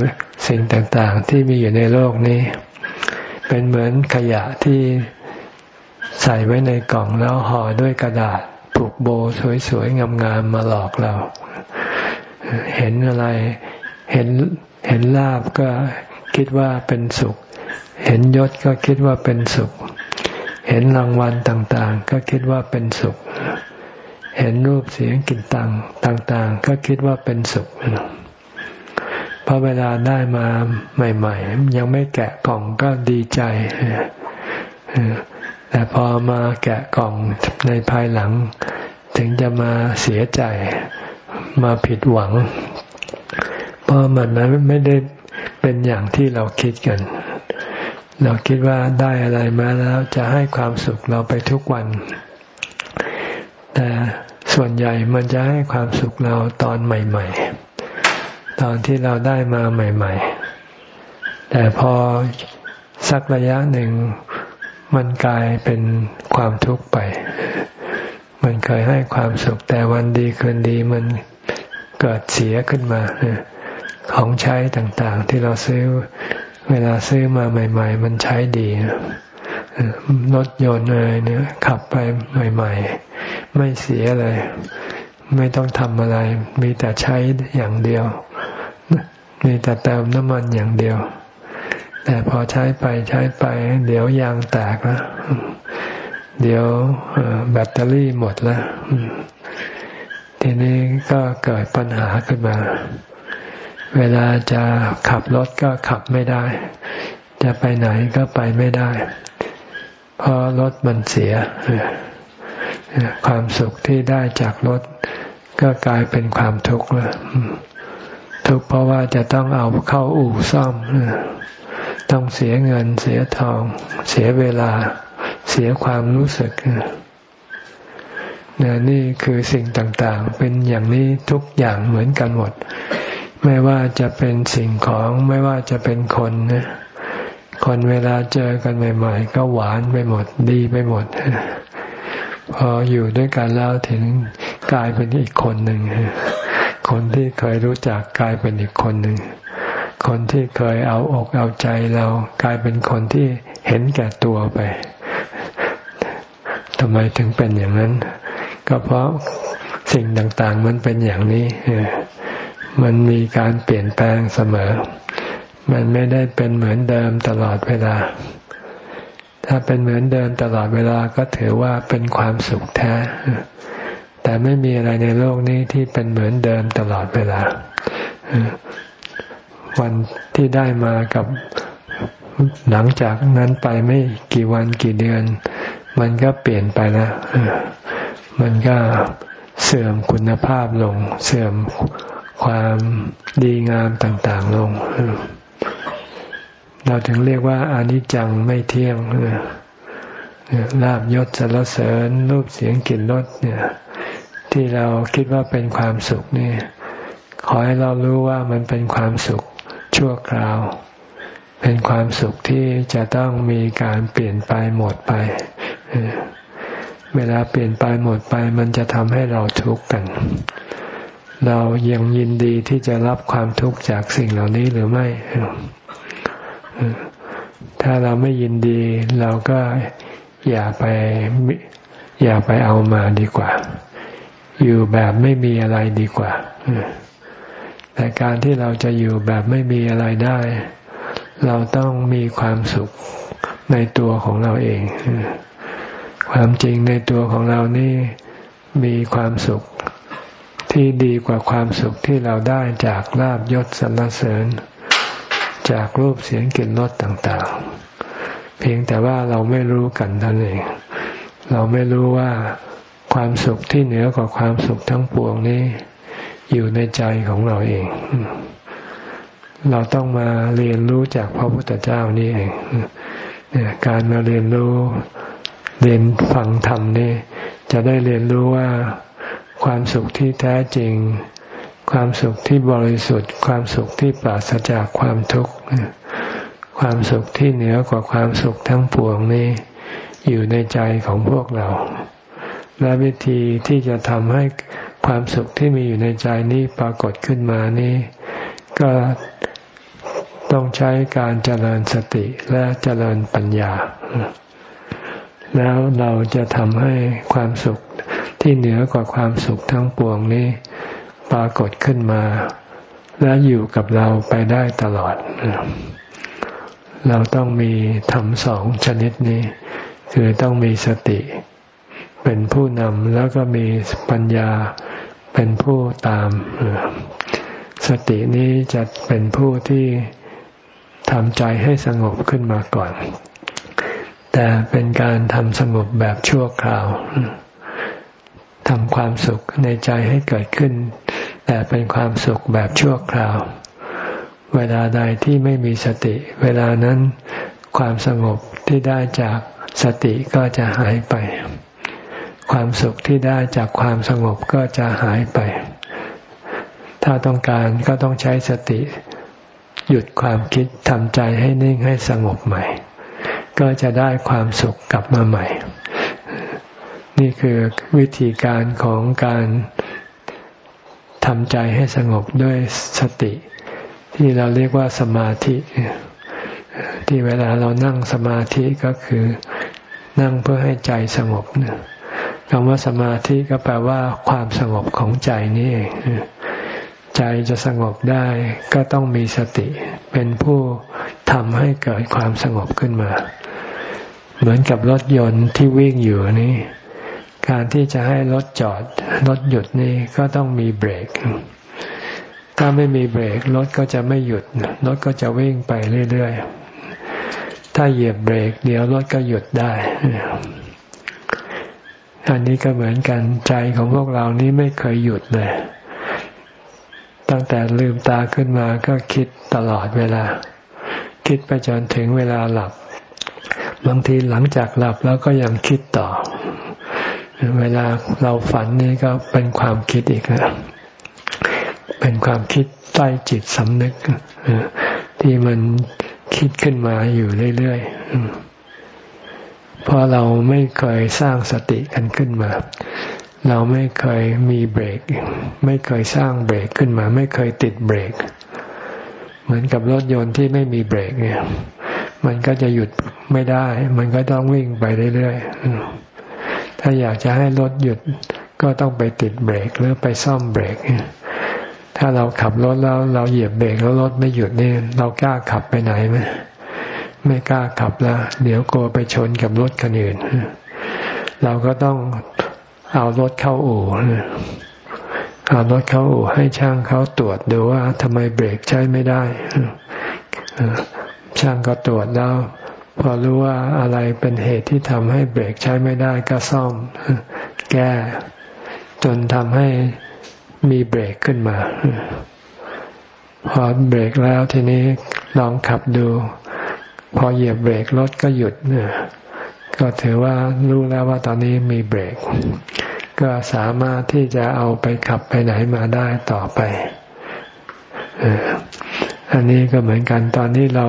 สิ่งต่างๆ ที่มีอยู่ในโลกนี้ เป็นเหมือนขยะที่ใส่ไว้ในกล่องแล้วห่อด้วยกระดาษผูกโบสวยๆงามๆมาหลอกเรา เห็นอะไรเห็นเห็นลาบก็คิดว่าเป็นสุข เห็นยศก็คิดว่าเป็นสุข เห็นรางวัลต่างๆ ก็คิดว่าเป็นสุข เห็นรูปเสียงกลิ่นต่างต่างๆ ก็คิดว่าเป็นสุขพอเวลาได้มาใหม่ ๆ ยังไม่แกะกล่องก็ดีใจแต่พอมาแกะกล่องในภายหลัง ถึงจะมาเสียใจมาผิดหวัง เพราะมันไม่ได้เป็นอย่างที่เราคิดกัน เราคิดว่าได้อะไรมาแล้วจะให้ความสุขเราไปทุกวัน แต่ส่วนใหญ่มันจะให้ความสุขเราตอนใหม่ ๆ ตอนที่เราได้มาใหม่ ๆ แต่พอสักระยะหนึ่งมันกลายเป็นความทุกข์ไป มันเคยให้ความสุข แต่วันดีคืนดีมันเกิดเสียขึ้นมา ของใช้ต่างๆ ที่เราซื้อเวลาซื้อมาใหม่ ๆ มันใช้ดี รถยนต์เลยเนี่ย ขับไปใหม่ๆ ไม่เสียเลย ไม่ต้องทำอะไร มีแต่ใช้อย่างเดียว มีแต่เติมน้ำมันอย่างเดียว แต่พอใช้ไปใช้ไป เดี๋ยวยางแตกแล้วเดี๋ยวแบตเตอรี่หมดแล้ว ทีนี้ก็เกิดปัญหาขึ้นมา เวลาจะขับรถก็ขับไม่ได้ จะไปไหนก็ไปไม่ได้ เพราะรถมันเสีย ความสุขที่ได้จากรถก็กลายเป็นความทุกข์แล้วทุกข์เพราะว่าจะต้องเอาเข้าอู่ซ่อม ต้องเสียเงินเสียทอง เสียเวลา เสียความรู้สึกนี่คือสิ่งต่างๆ เป็นอย่างนี้ทุกอย่างเหมือนกันหมด ไม่ว่าจะเป็นสิ่งของไม่ว่าจะเป็นคนนะ คนเวลาเจอกันใหม่ ๆ ก็หวานไปหมดดีไปหมด พออยู่ด้วยกันแล้วถึงกลายเป็นอีกคนหนึ่งคนที่เคยรู้จักกลายเป็นอีกคนหนึ่งคนที่เคยเอาอกเอาใจเรากลายเป็นคนที่เห็นแก่ตัวไปทำไมถึงเป็นอย่างนั้น ก็เพราะสิ่งต่างๆมันเป็นอย่างนี้มันมีการเปลี่ยนแปลงเสมอ มันไม่ได้เป็นเหมือนเดิมตลอดเวลา ถ้าเป็นเหมือนเดิมตลอดเวลาก็ถือว่าเป็นความสุขแท้ แต่ไม่มีอะไรในโลกนี้ที่เป็นเหมือนเดิมตลอดเวลา วันที่ได้มากับหลังจากนั้นไปไม่กี่วันกี่เดือน มันก็เปลี่ยนไปแล้ว มันก็เสื่อมคุณภาพลง เสื่อมความดีงามต่าง ๆ ลง เราถึงเรียกว่าอานิจจังไม่เที่ยงลาบยศสรรเสริญรูปเสียงกลิ่นรสเนี่ย ที่เราคิดว่าเป็นความสุขนี่ขอให้เรารู้ว่ามันเป็นความสุขชั่วคราว เป็นความสุขที่จะต้องมีการเปลี่ยนไปหมดไป เวลาเปลี่ยนไปหมดไป มันจะทำให้เราทุกข์กัน เรายังยินดีที่จะรับความทุกข์จากสิ่งเหล่านี้หรือไม่ ถ้าเราไม่ยินดี เราก็อย่าไปอย่าไปเอามาดีกว่า อยู่แบบไม่มีอะไรดีกว่า แต่การที่เราจะอยู่แบบไม่มีอะไรได้ เราต้องมีความสุขในตัวของเราเอง ความจริงในตัวของเรานี่มีความสุข ที่ดีกว่าความสุขที่เราได้จากลาบยศสรรเสริญ จากรูปเสียงกลิ่นรสต่างๆ เพียงแต่ว่าเราไม่รู้กันท่านเองเราไม่รู้ว่าความสุขที่เหนือกว่าความสุขทั้งปวงนี้ อยู่ในใจของเราเอง เราต้องมาเรียนรู้จากพระพุทธเจ้านี่เองการมาเรียนรู้เรียนฟังธรรมนี่จะได้เรียนรู้ว่า ความสุขที่แท้จริง ความสุขที่บริสุทธิ์ ความสุขที่ปราศจากความทุกข์ ความสุขที่เหนือกว่าความสุขทั้งปวงนี้ อยู่ในใจของพวกเรา และวิธีที่จะทำให้ความสุขที่มีอยู่ในใจนี้ปรากฏขึ้นมานี้ ก็ต้องใช้การเจริญสติและเจริญปัญญา แล้วเราจะทำให้ความสุข ที่เหนือกว่าความสุขทั้งปวงนี้ ปรากฏขึ้นมา และอยู่กับเราไปได้ตลอด เราต้องมีธรรมสองชนิดนี้ คือต้องมีสติ เป็นผู้นำแล้วก็มีปัญญาเป็นผู้ตาม สตินี้จะเป็นผู้ที่ทำใจให้สงบขึ้นมาก่อน แต่เป็นการทำสงบแบบชั่วคราว ทำความสุขในใจให้เกิดขึ้น แต่เป็นความสุขแบบชั่วคราว เวลาใดที่ไม่มีสติ เวลานั้นความสงบที่ได้จากสติก็จะหายไป ความสุขที่ได้จากความสงบก็จะหายไป ถ้าต้องการก็ต้องใช้สติ หยุดความคิดทำใจให้นิ่งให้สงบใหม่ ก็จะได้ความสุขกลับมาใหม่ นี่คือวิธีการของการทำใจให้สงบด้วยสติ ที่เราเรียกว่าสมาธิ ที่เวลาเรานั่งสมาธิก็คือนั่งเพื่อให้ใจสงบคำว่าสมาธิก็แปลว่าความสงบของใจนี่เองใจจะสงบได้ก็ต้องมีสติ เป็นผู้ทำให้เกิดความสงบขึ้นมา เหมือนกับรถยนต์ที่วิ่งอยู่นี่ การที่จะให้รถจอดรถหยุดนี่ก็ต้องมีเบรก ถ้าไม่มีเบรกรถก็จะไม่หยุดรถก็จะวิ่งไปเรื่อยๆ ถ้าเหยียบเบรก เดี๋ยวรถก็หยุดได้ อันนี้ก็เหมือนกันใจของพวกเรานี้ไม่เคยหยุดเลย ตั้งแต่ลืมตาขึ้นมาก็คิดตลอดเวลา คิดไปจนถึงเวลาหลับ บางทีหลังจากหลับแล้วก็ยังคิดต่อ เวลาเราฝันนี่ก็เป็นความคิดอีกนะเป็นความคิดใต้จิตสำนึกที่มันคิดขึ้นมาอยู่เรื่อยๆเพราะเราไม่เคยสร้างสติกันขึ้นมา เราไม่เคยมีเบรก ไม่เคยสร้างเบรกขึ้นมา ไม่เคยติดเบรก เหมือนกับรถยนต์ที่ไม่มีเบรกเนี่ย มันก็จะหยุดไม่ได้ มันก็ต้องวิ่งไปเรื่อยๆ ถ้าอยากจะให้รถหยุดก็ต้องไปติดเบรกหรือไปซ่อมเบรก ถ้าเราขับรถแล้วเราเหยียบเบรกแล้วรถไม่หยุดนี่เรากล้าขับไปไหนไหมไม่กล้าขับแล้ว เดี๋ยวกลัวไปชนกับรถคันอื่น เราก็ต้องเอารถเข้าอู่เอารถเข้าอู่ให้ช่างเขาตรวจดูว่าทำไมเบรกใช้ไม่ได้ช่างก็ตรวจแล้ว พอรู้ว่าอะไรเป็นเหตุที่ทำให้เบรกใช้ไม่ได้ก็ซ่อม แก้ จนทำให้มีเบรกขึ้นมา พอเบรกแล้วทีนี้ลองขับดู พอเหยียบเบรกรถก็หยุดเนี่ยก็ถือว่ารู้แล้วว่าตอนนี้มีเบรก ก็สามารถที่จะเอาไปขับไปไหนมาได้ต่อไปอันนี้ก็เหมือนกันตอนนี้เรา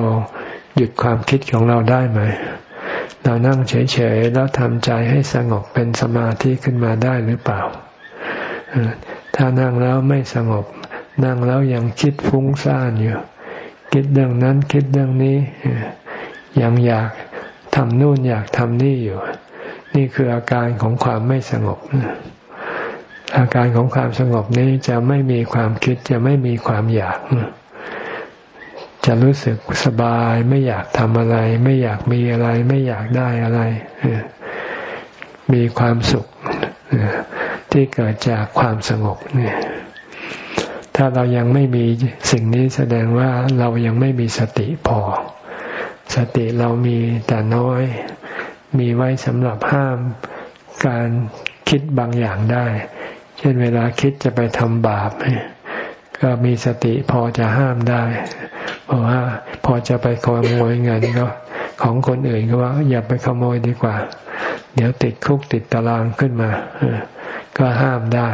หยุดความคิดของเราได้ไหม เรานั่งเฉยๆแล้วทำใจให้สงบเป็นสมาธิขึ้นมาได้หรือเปล่า ถ้านั่งแล้วไม่สงบ นั่งแล้วยังคิดฟุ้งซ่านอยู่ คิดเรื่องนั้นคิดเรื่องนี้ ยังอยากทำนู่นอยากทำนี่อยู่ นี่คืออาการของความไม่สงบอาการของความสงบนี้จะไม่มีความคิดจะไม่มีความอยาก จะรู้สึกสบาย ไม่อยากทำอะไร ไม่อยากมีอะไร ไม่อยากได้อะไร มีความสุขที่เกิดจากความสงบเนี่ยถ้าเรายังไม่มีสิ่งนี้แสดงว่าเรายังไม่มีสติพอ สติเรามีแต่น้อย มีไว้สำหรับห้ามการคิดบางอย่างได้ เช่นเวลาคิดจะไปทำบาป ก็มีสติพอจะห้ามได้ เพราะว่าพอจะไปขโมยเงินก็ของคนอื่นก็ว่า อย่าไปขโมยดีกว่า เดี๋ยวติดคุกติดตารางขึ้นมาก็ห้ามได้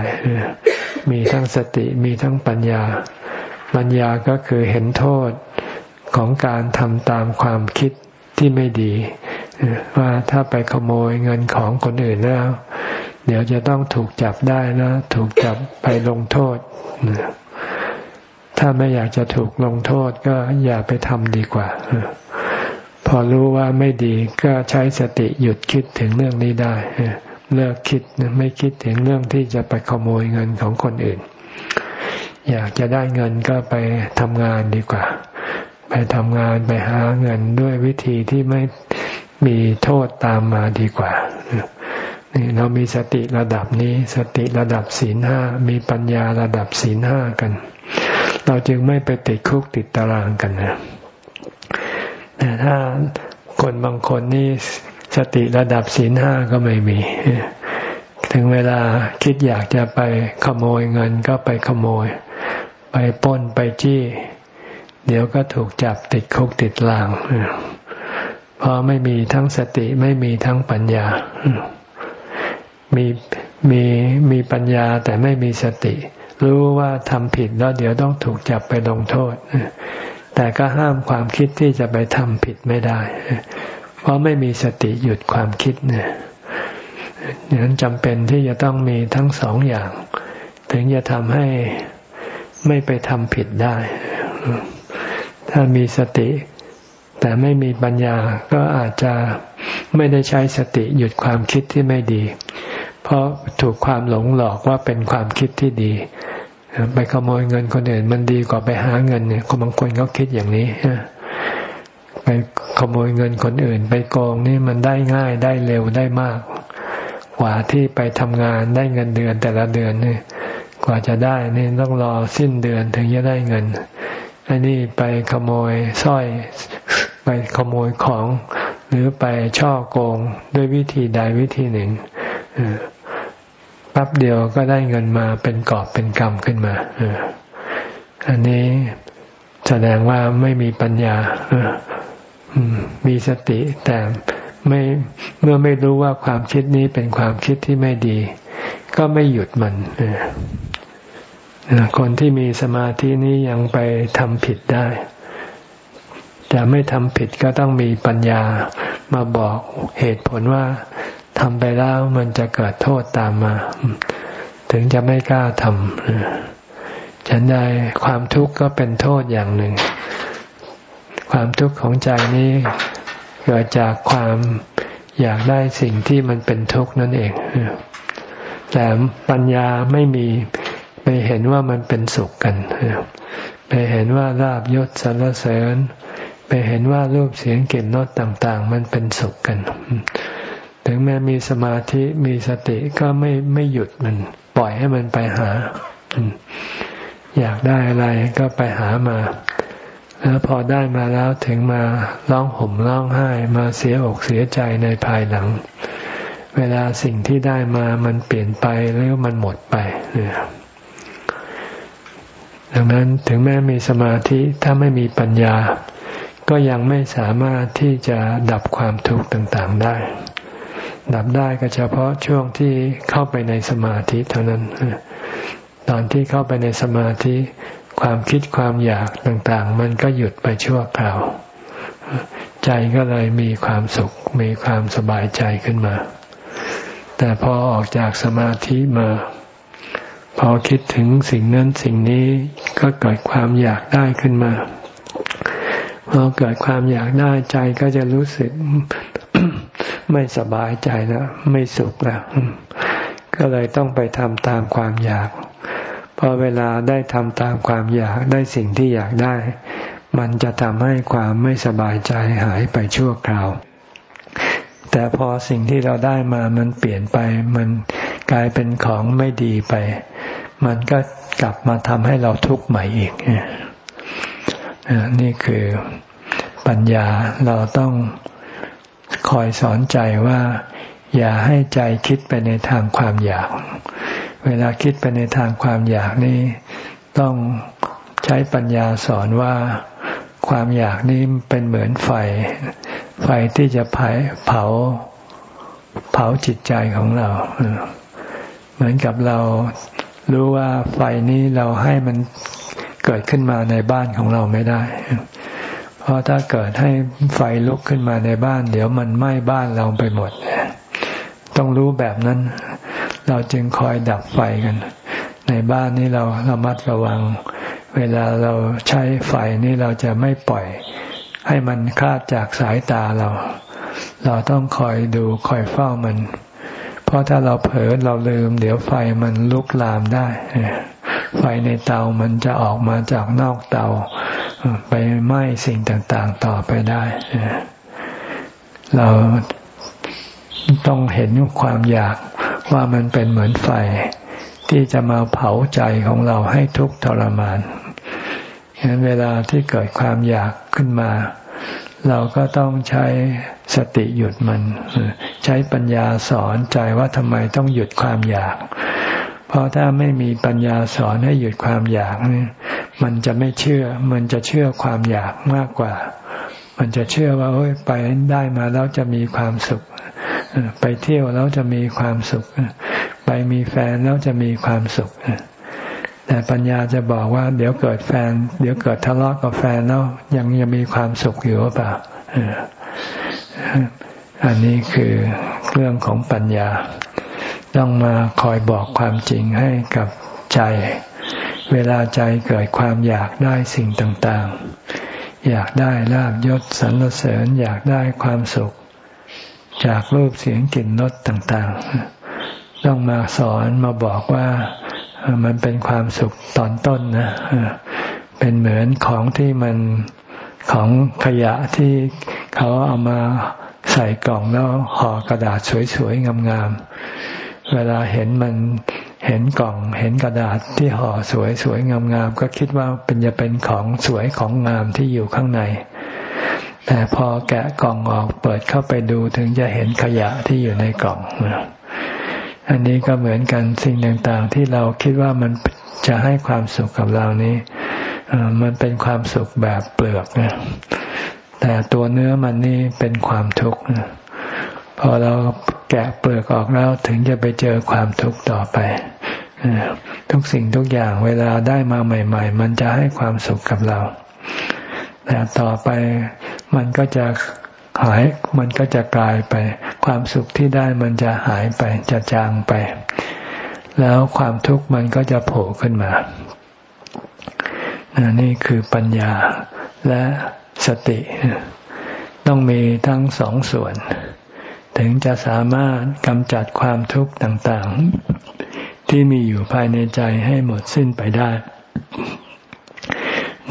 มีทั้งสติมีทั้งปัญญา ปัญญาก็คือเห็นโทษของการทำตามความคิดที่ไม่ดี ว่าถ้าไปขโมยเงินของคนอื่นแล้ว เดี๋ยวจะต้องถูกจับได้นะ ถูกจับไปลงโทษ ถ้าไม่อยากจะถูกลงโทษก็อย่าไปทำดีกว่า พอรู้ว่าไม่ดีก็ใช้สติหยุดคิดถึงเรื่องนี้ได้เลิกคิดไม่คิดถึงเรื่องที่จะไปขโมยเงินของคนอื่น อยากจะได้เงินก็ไปทำงานดีกว่า ไปทำงานไปหาเงินด้วยวิธีที่ไม่มีโทษตามมาดีกว่านี่เรามีสติระดับนี้ สติระดับศีลห้ามีปัญญาระดับศีลห้ากัน เราจึงไม่ไปติดคุกติดตารางกันนะแต่ถ้าคนบางคนนี่สติระดับศีลห้าก็ไม่มี ถึงเวลาคิดอยากจะไปขโมยเงินก็ไปขโมย ไปป้นไปจี้ เดี๋ยวก็ถูกจับติดคุกติดลางเพราะไม่มีทั้งสติไม่มีทั้งปัญญา มีมีมีปัญญาแต่ไม่มีสติ รู้ว่าทำผิดแล้วเดี๋ยวต้องถูกจับไปลงโทษ แต่ก็ห้ามความคิดที่จะไปทำผิดไม่ได้ เพราะไม่มีสติหยุดความคิดเนี่ยดังนั้นจำเป็นที่จะต้องมีทั้งสองอย่าง ถึงจะทำให้ไม่ไปทำผิดได้ ถ้ามีสติ แต่ไม่มีปัญญาก็อาจจะไม่ได้ใช้สติหยุดความคิดที่ไม่ดี เพราะถูกความหลงหลอกว่าเป็นความคิดที่ดี ไปขโมยเงินคนอื่น มันดีกว่าไปหาเงินเนี่ยคนบางคนเขาคิดอย่างนี้ไปขโมยเงินคนอื่น ไปโกงนี่มันได้ง่ายได้เร็วได้มาก กว่าที่ไปทำงานได้เงินเดือนแต่ละเดือนนี่กว่าจะได้นี่ต้องรอสิ้นเดือนถึงจะได้เงินอันนี้ไปขโมยสร้อย ไปขโมยของ หรือไปช่อโกงด้วยวิธีใดวิธีหนึ่ง ปั๊บเดียวก็ได้เงินมาเป็นกอบเป็นกรรมขึ้นมาอันนี้แสดงว่าไม่มีปัญญามีสติ แต่ไม่เมื่อไม่รู้ว่าความคิดนี้เป็นความคิดที่ไม่ดี ก็ไม่หยุดมันคนที่มีสมาธินี้ยังไปทำผิดได้ แต่ไม่ทำผิดก็ต้องมีปัญญามาบอกเหตุผลว่า ทำไปแล้วมันจะเกิดโทษตามมา ถึงจะไม่กล้าทำฉันใดความทุกข์ก็เป็นโทษอย่างหนึ่ง ความทุกข์ของใจนี้เกิดจากความอยากได้สิ่งที่มันเป็นทุกข์นั่นเอง แต่ปัญญาไม่มีไปเห็นว่ามันเป็นสุขกันไปเห็นว่าลาบยศสรรเสริญ ไปเห็นว่ารูปเสียงกลิ่นรสต่าง ๆ มันเป็นสุขกัน ถึงแม้มีสมาธิมีสติก็ไม่ไม่หยุดมัน ปล่อยให้มันไปหา อยากได้อะไรก็ไปหามา แล้วพอได้มาแล้วถึงมาร้องห่มร้องไห้มาเสียอกเสียใจในภายหลัง เวลาสิ่งที่ได้มามันเปลี่ยนไปหรือมันหมดไปเนี่ยดังนั้นถึงแม้มีสมาธิถ้าไม่มีปัญญา ก็ยังไม่สามารถที่จะดับความทุกข์ต่างๆได้ ดับได้ก็เฉพาะช่วงที่เข้าไปในสมาธิเท่านั้น ตอนที่เข้าไปในสมาธิ ความคิดความอยากต่างๆ มันก็หยุดไปชั่วคราว ใจก็เลยมีความสุข มีความสบายใจขึ้นมา แต่พอออกจากสมาธิมา พอคิดถึงสิ่งนั้นสิ่งนี้ก็เกิดความอยากได้ขึ้นมาพอเกิดความอยากได้ใจก็จะรู้สึก ไม่สบายใจแล้วไม่สุขแล้วก็เลยต้องไปทำตามความอยากพอเวลาได้ทำตามความอยากได้สิ่งที่อยากได้ มันจะทำให้ความไม่สบายใจหายไปชั่วคราว แต่พอสิ่งที่เราได้มามันเปลี่ยนไป มันกลายเป็นของไม่ดีไป มันก็กลับมาทำให้เราทุกข์ใหม่อีกนี่คือปัญญาเราต้อง คอยสอนใจว่า อย่าให้ใจคิดไปในทางความอยาก เวลาคิดไปในทางความอยากนี่ต้องใช้ปัญญาสอนว่าความอยากนี้เป็นเหมือนไฟ ไฟที่จะเผาเผาเผาจิตใจของเรา เหมือนกับเรารู้ว่าไฟนี้เราให้มันเกิดขึ้นมาในบ้านของเราไม่ได้ เพราะถ้าเกิดให้ไฟลุกขึ้นมาในบ้าน เดี๋ยวมันไหม้บ้านเราไปหมด ต้องรู้แบบนั้น เราจึงคอยดับไฟกัน ในบ้านนี้เราระมัดระวัง เวลาเราใช้ไฟนี่เราจะไม่ปล่อย ให้มันคลาดจากสายตาเรา เราต้องคอยดูคอยเฝ้ามัน เพราะถ้าเราเผลอเราลืม เดี๋ยวไฟมันลุกลามได้ไฟในเตามันจะออกมาจากนอกเตา ไปไหม้สิ่งต่างๆ ต่อไปได้เราต้องเห็นความอยากว่ามันเป็นเหมือนไฟ ที่จะมาเผาใจของเราให้ทุกข์ทรมานฉะนั้นเวลาที่เกิดความอยากขึ้นมา เราก็ต้องใช้สติหยุดมัน ใช้ปัญญาสอนใจว่าทำไมต้องหยุดความอยาก เพราะถ้าไม่มีปัญญาสอนให้หยุดความอยากมันจะไม่เชื่อ มันจะเชื่อความอยากมากกว่า มันจะเชื่อว่าเฮ้ยไปได้มาแล้วจะมีความสุข ไปเที่ยวแล้วจะมีความสุข ไปมีแฟนแล้วจะมีความสุขแต่ปัญญาจะบอกว่า เดี๋ยวเกิดแฟน เดี๋ยวเกิดทะเลาะกับแฟนแล้วยังยังมีความสุขอยู่หรือเปล่าอันนี้คือเรื่องของปัญญา ต้องมาคอยบอกความจริงให้กับใจ เวลาใจเกิดความอยากได้สิ่งต่างๆ อยากได้ลาบยศสรรเสริญอยากได้ความสุข จากรูปเสียงกลิ่นรสต่างๆ ต้องมาสอนมาบอกว่ามันเป็นความสุขตอนต้นนะเป็นเหมือนของที่มันของขยะที่เขาเอามาใส่กล่องแล้วห่อกระดาษสวยๆงามๆ เวลาเห็นมันเห็นกล่องเห็นกระดาษที่ห่อสวยๆงามๆก็คิดว่าเป็นจะเป็นของสวยของงามที่อยู่ข้างใน แต่พอแกะกล่องออกเปิดเข้าไปดูถึงจะเห็นขยะที่อยู่ในกล่องอันนี้ก็เหมือนกันสิ่งต่างๆ ที่เราคิดว่ามันจะให้ความสุขกับเรานี้มันเป็นความสุขแบบเปลือกนะแต่ตัวเนื้อมันนี่เป็นความทุกข์ พอเราแกะเปลือกออกแล้วถึงจะไปเจอความทุกข์ต่อไปทุกสิ่งทุกอย่างเวลาได้มาใหม่ ๆ มันจะให้ความสุขกับเรา แต่ต่อไปมันก็จะหาย มันก็จะกลายไป ความสุขที่ได้มันจะหายไปจะจางไป แล้วความทุกข์มันก็จะโผล่ขึ้นมา นี่คือปัญญาและสติ ต้องมีทั้งสองส่วน ถึงจะสามารถกำจัดความทุกข์ต่างๆ ที่มีอยู่ภายในใจให้หมดสิ้นไปได้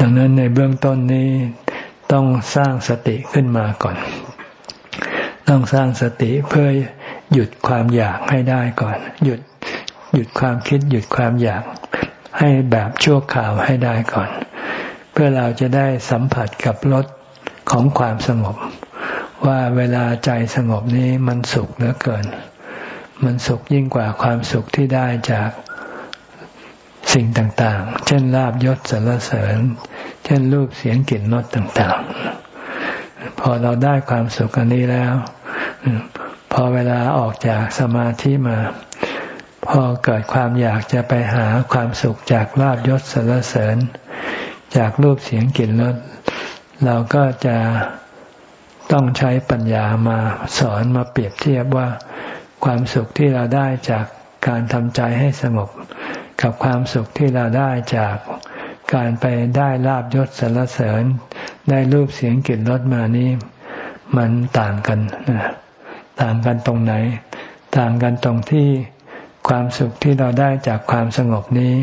ดังนั้นในเบื้องต้นนี้ต้องสร้างสติขึ้นมาก่อน ต้องสร้างสติเพื่อหยุดความอยากให้ได้ก่อน หยุดหยุดความคิดหยุดความอยากให้แบบชั่วคราวให้ได้ก่อน เพื่อเราจะได้สัมผัสกับรสของความสงบ ว่าเวลาใจสงบนี้มันสุขเหลือเกิน มันสุขยิ่งกว่าความสุขที่ได้จากสิ่งต่างๆ เช่นลาบยศสรรเสริญ เช่นรูปเสียงกลิ่นรสต่างๆ พอเราได้ความสุขอันนี้แล้ว พอเวลาออกจากสมาธิมา พอเกิดความอยากจะไปหาความสุขจากลาบยศสรรเสริญ จากรูปเสียงกลิ่นรสเราก็จะ ต้องใช้ปัญญามาสอนมาเปรียบเทียบว่าความสุขที่เราได้จากการทำใจให้สงบ กับความสุขที่เราได้จากการไปได้ลาบยศสรรเสริญ ได้รูปเสียงกลิ่นรสมานี้ มันต่างกันต่างกันตรงไหน ต่างกันตรงที่ความสุขที่เราได้จากความสงบนี้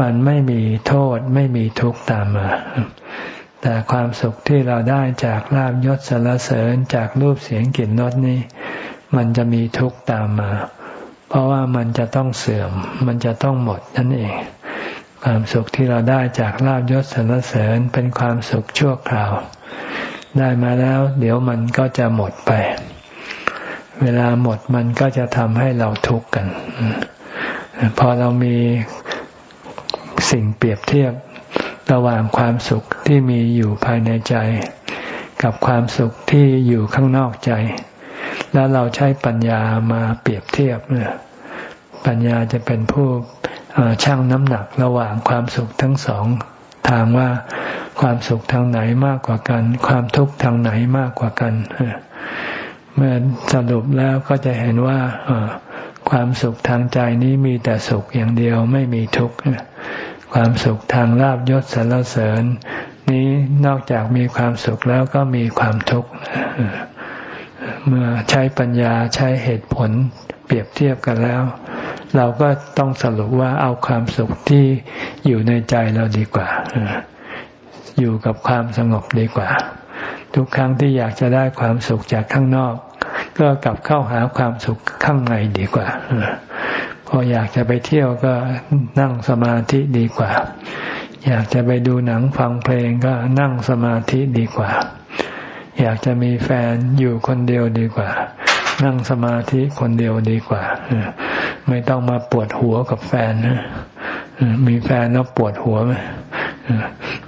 มันไม่มีโทษไม่มีทุกข์ตามมา แต่ความสุขที่เราได้จากลาบยศสารเสริญจากรูปเสียงกลิ่นรสนี้ มันจะมีทุกข์ตามมา เพราะว่ามันจะต้องเสื่อม มันจะต้องหมดนั่นเอง ความสุขที่เราได้จากลาบยศสารเสริญเป็นความสุขชั่วคราว ได้มาแล้ว เดี๋ยวมันก็จะหมดไป เวลาหมดมันก็จะทำให้เราทุกข์กัน พอเรามีสิ่งเปรียบเทียบ ระหว่างความสุขที่มีอยู่ภายในใจ กับความสุขที่อยู่ข้างนอกใจ แล้วเราใช้ปัญญามาเปรียบเทียบเนี่ยปัญญาจะเป็นผู้ชั่งน้ำหนักระหว่างความสุขทั้งสองทางว่าความสุขทางไหนมากกว่ากัน ความทุกข์ทางไหนมากกว่ากันเมื่อสรุปแล้วก็จะเห็นว่าความสุขทางใจนี้มีแต่สุขอย่างเดียวไม่มีทุกข์ ความสุขทางลาบยศสรรเสริญ นี้นอกจากมีความสุขแล้วก็มีความทุกข์เมื่อใช้ปัญญาใช้เหตุผลเปรียบเทียบกันแล้ว เราก็ต้องสรุปว่าเอาความสุขที่อยู่ในใจเราดีกว่า อยู่กับความสงบดีกว่า ทุกครั้งที่อยากจะได้ความสุขจากข้างนอก ก็กลับเข้าหาความสุขข้างในดีกว่า พออยากจะไปเที่ยวก็นั่งสมาธิดีกว่า อยากจะไปดูหนังฟังเพลงก็นั่งสมาธิดีกว่า อยากจะมีแฟนอยู่คนเดียวดีกว่า นั่งสมาธิคนเดียวดีกว่า ไม่ต้องมาปวดหัวกับแฟนมีแฟนแล้วปวดหัวไหม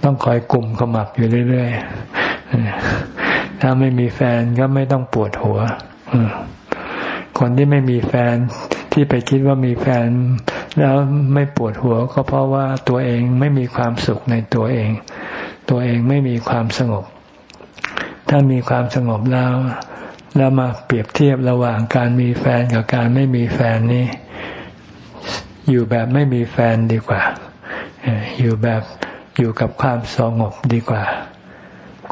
ต้องคอยกลุ่มขมับอยู่เรื่อยๆถ้าไม่มีแฟนก็ไม่ต้องปวดหัว คนที่ไม่มีแฟนที่ไปคิดว่ามีแฟน แล้วไม่ปวดหัวก็เพราะว่าตัวเองไม่มีความสุขในตัวเอง ตัวเองไม่มีความสงบ ถ้ามีความสงบแล้วแล้วมาเปรียบเทียบระหว่างการมีแฟนกับการไม่มีแฟนนี่อยู่แบบไม่มีแฟนดีกว่า อยู่แบบอยู่กับความสงบดีกว่า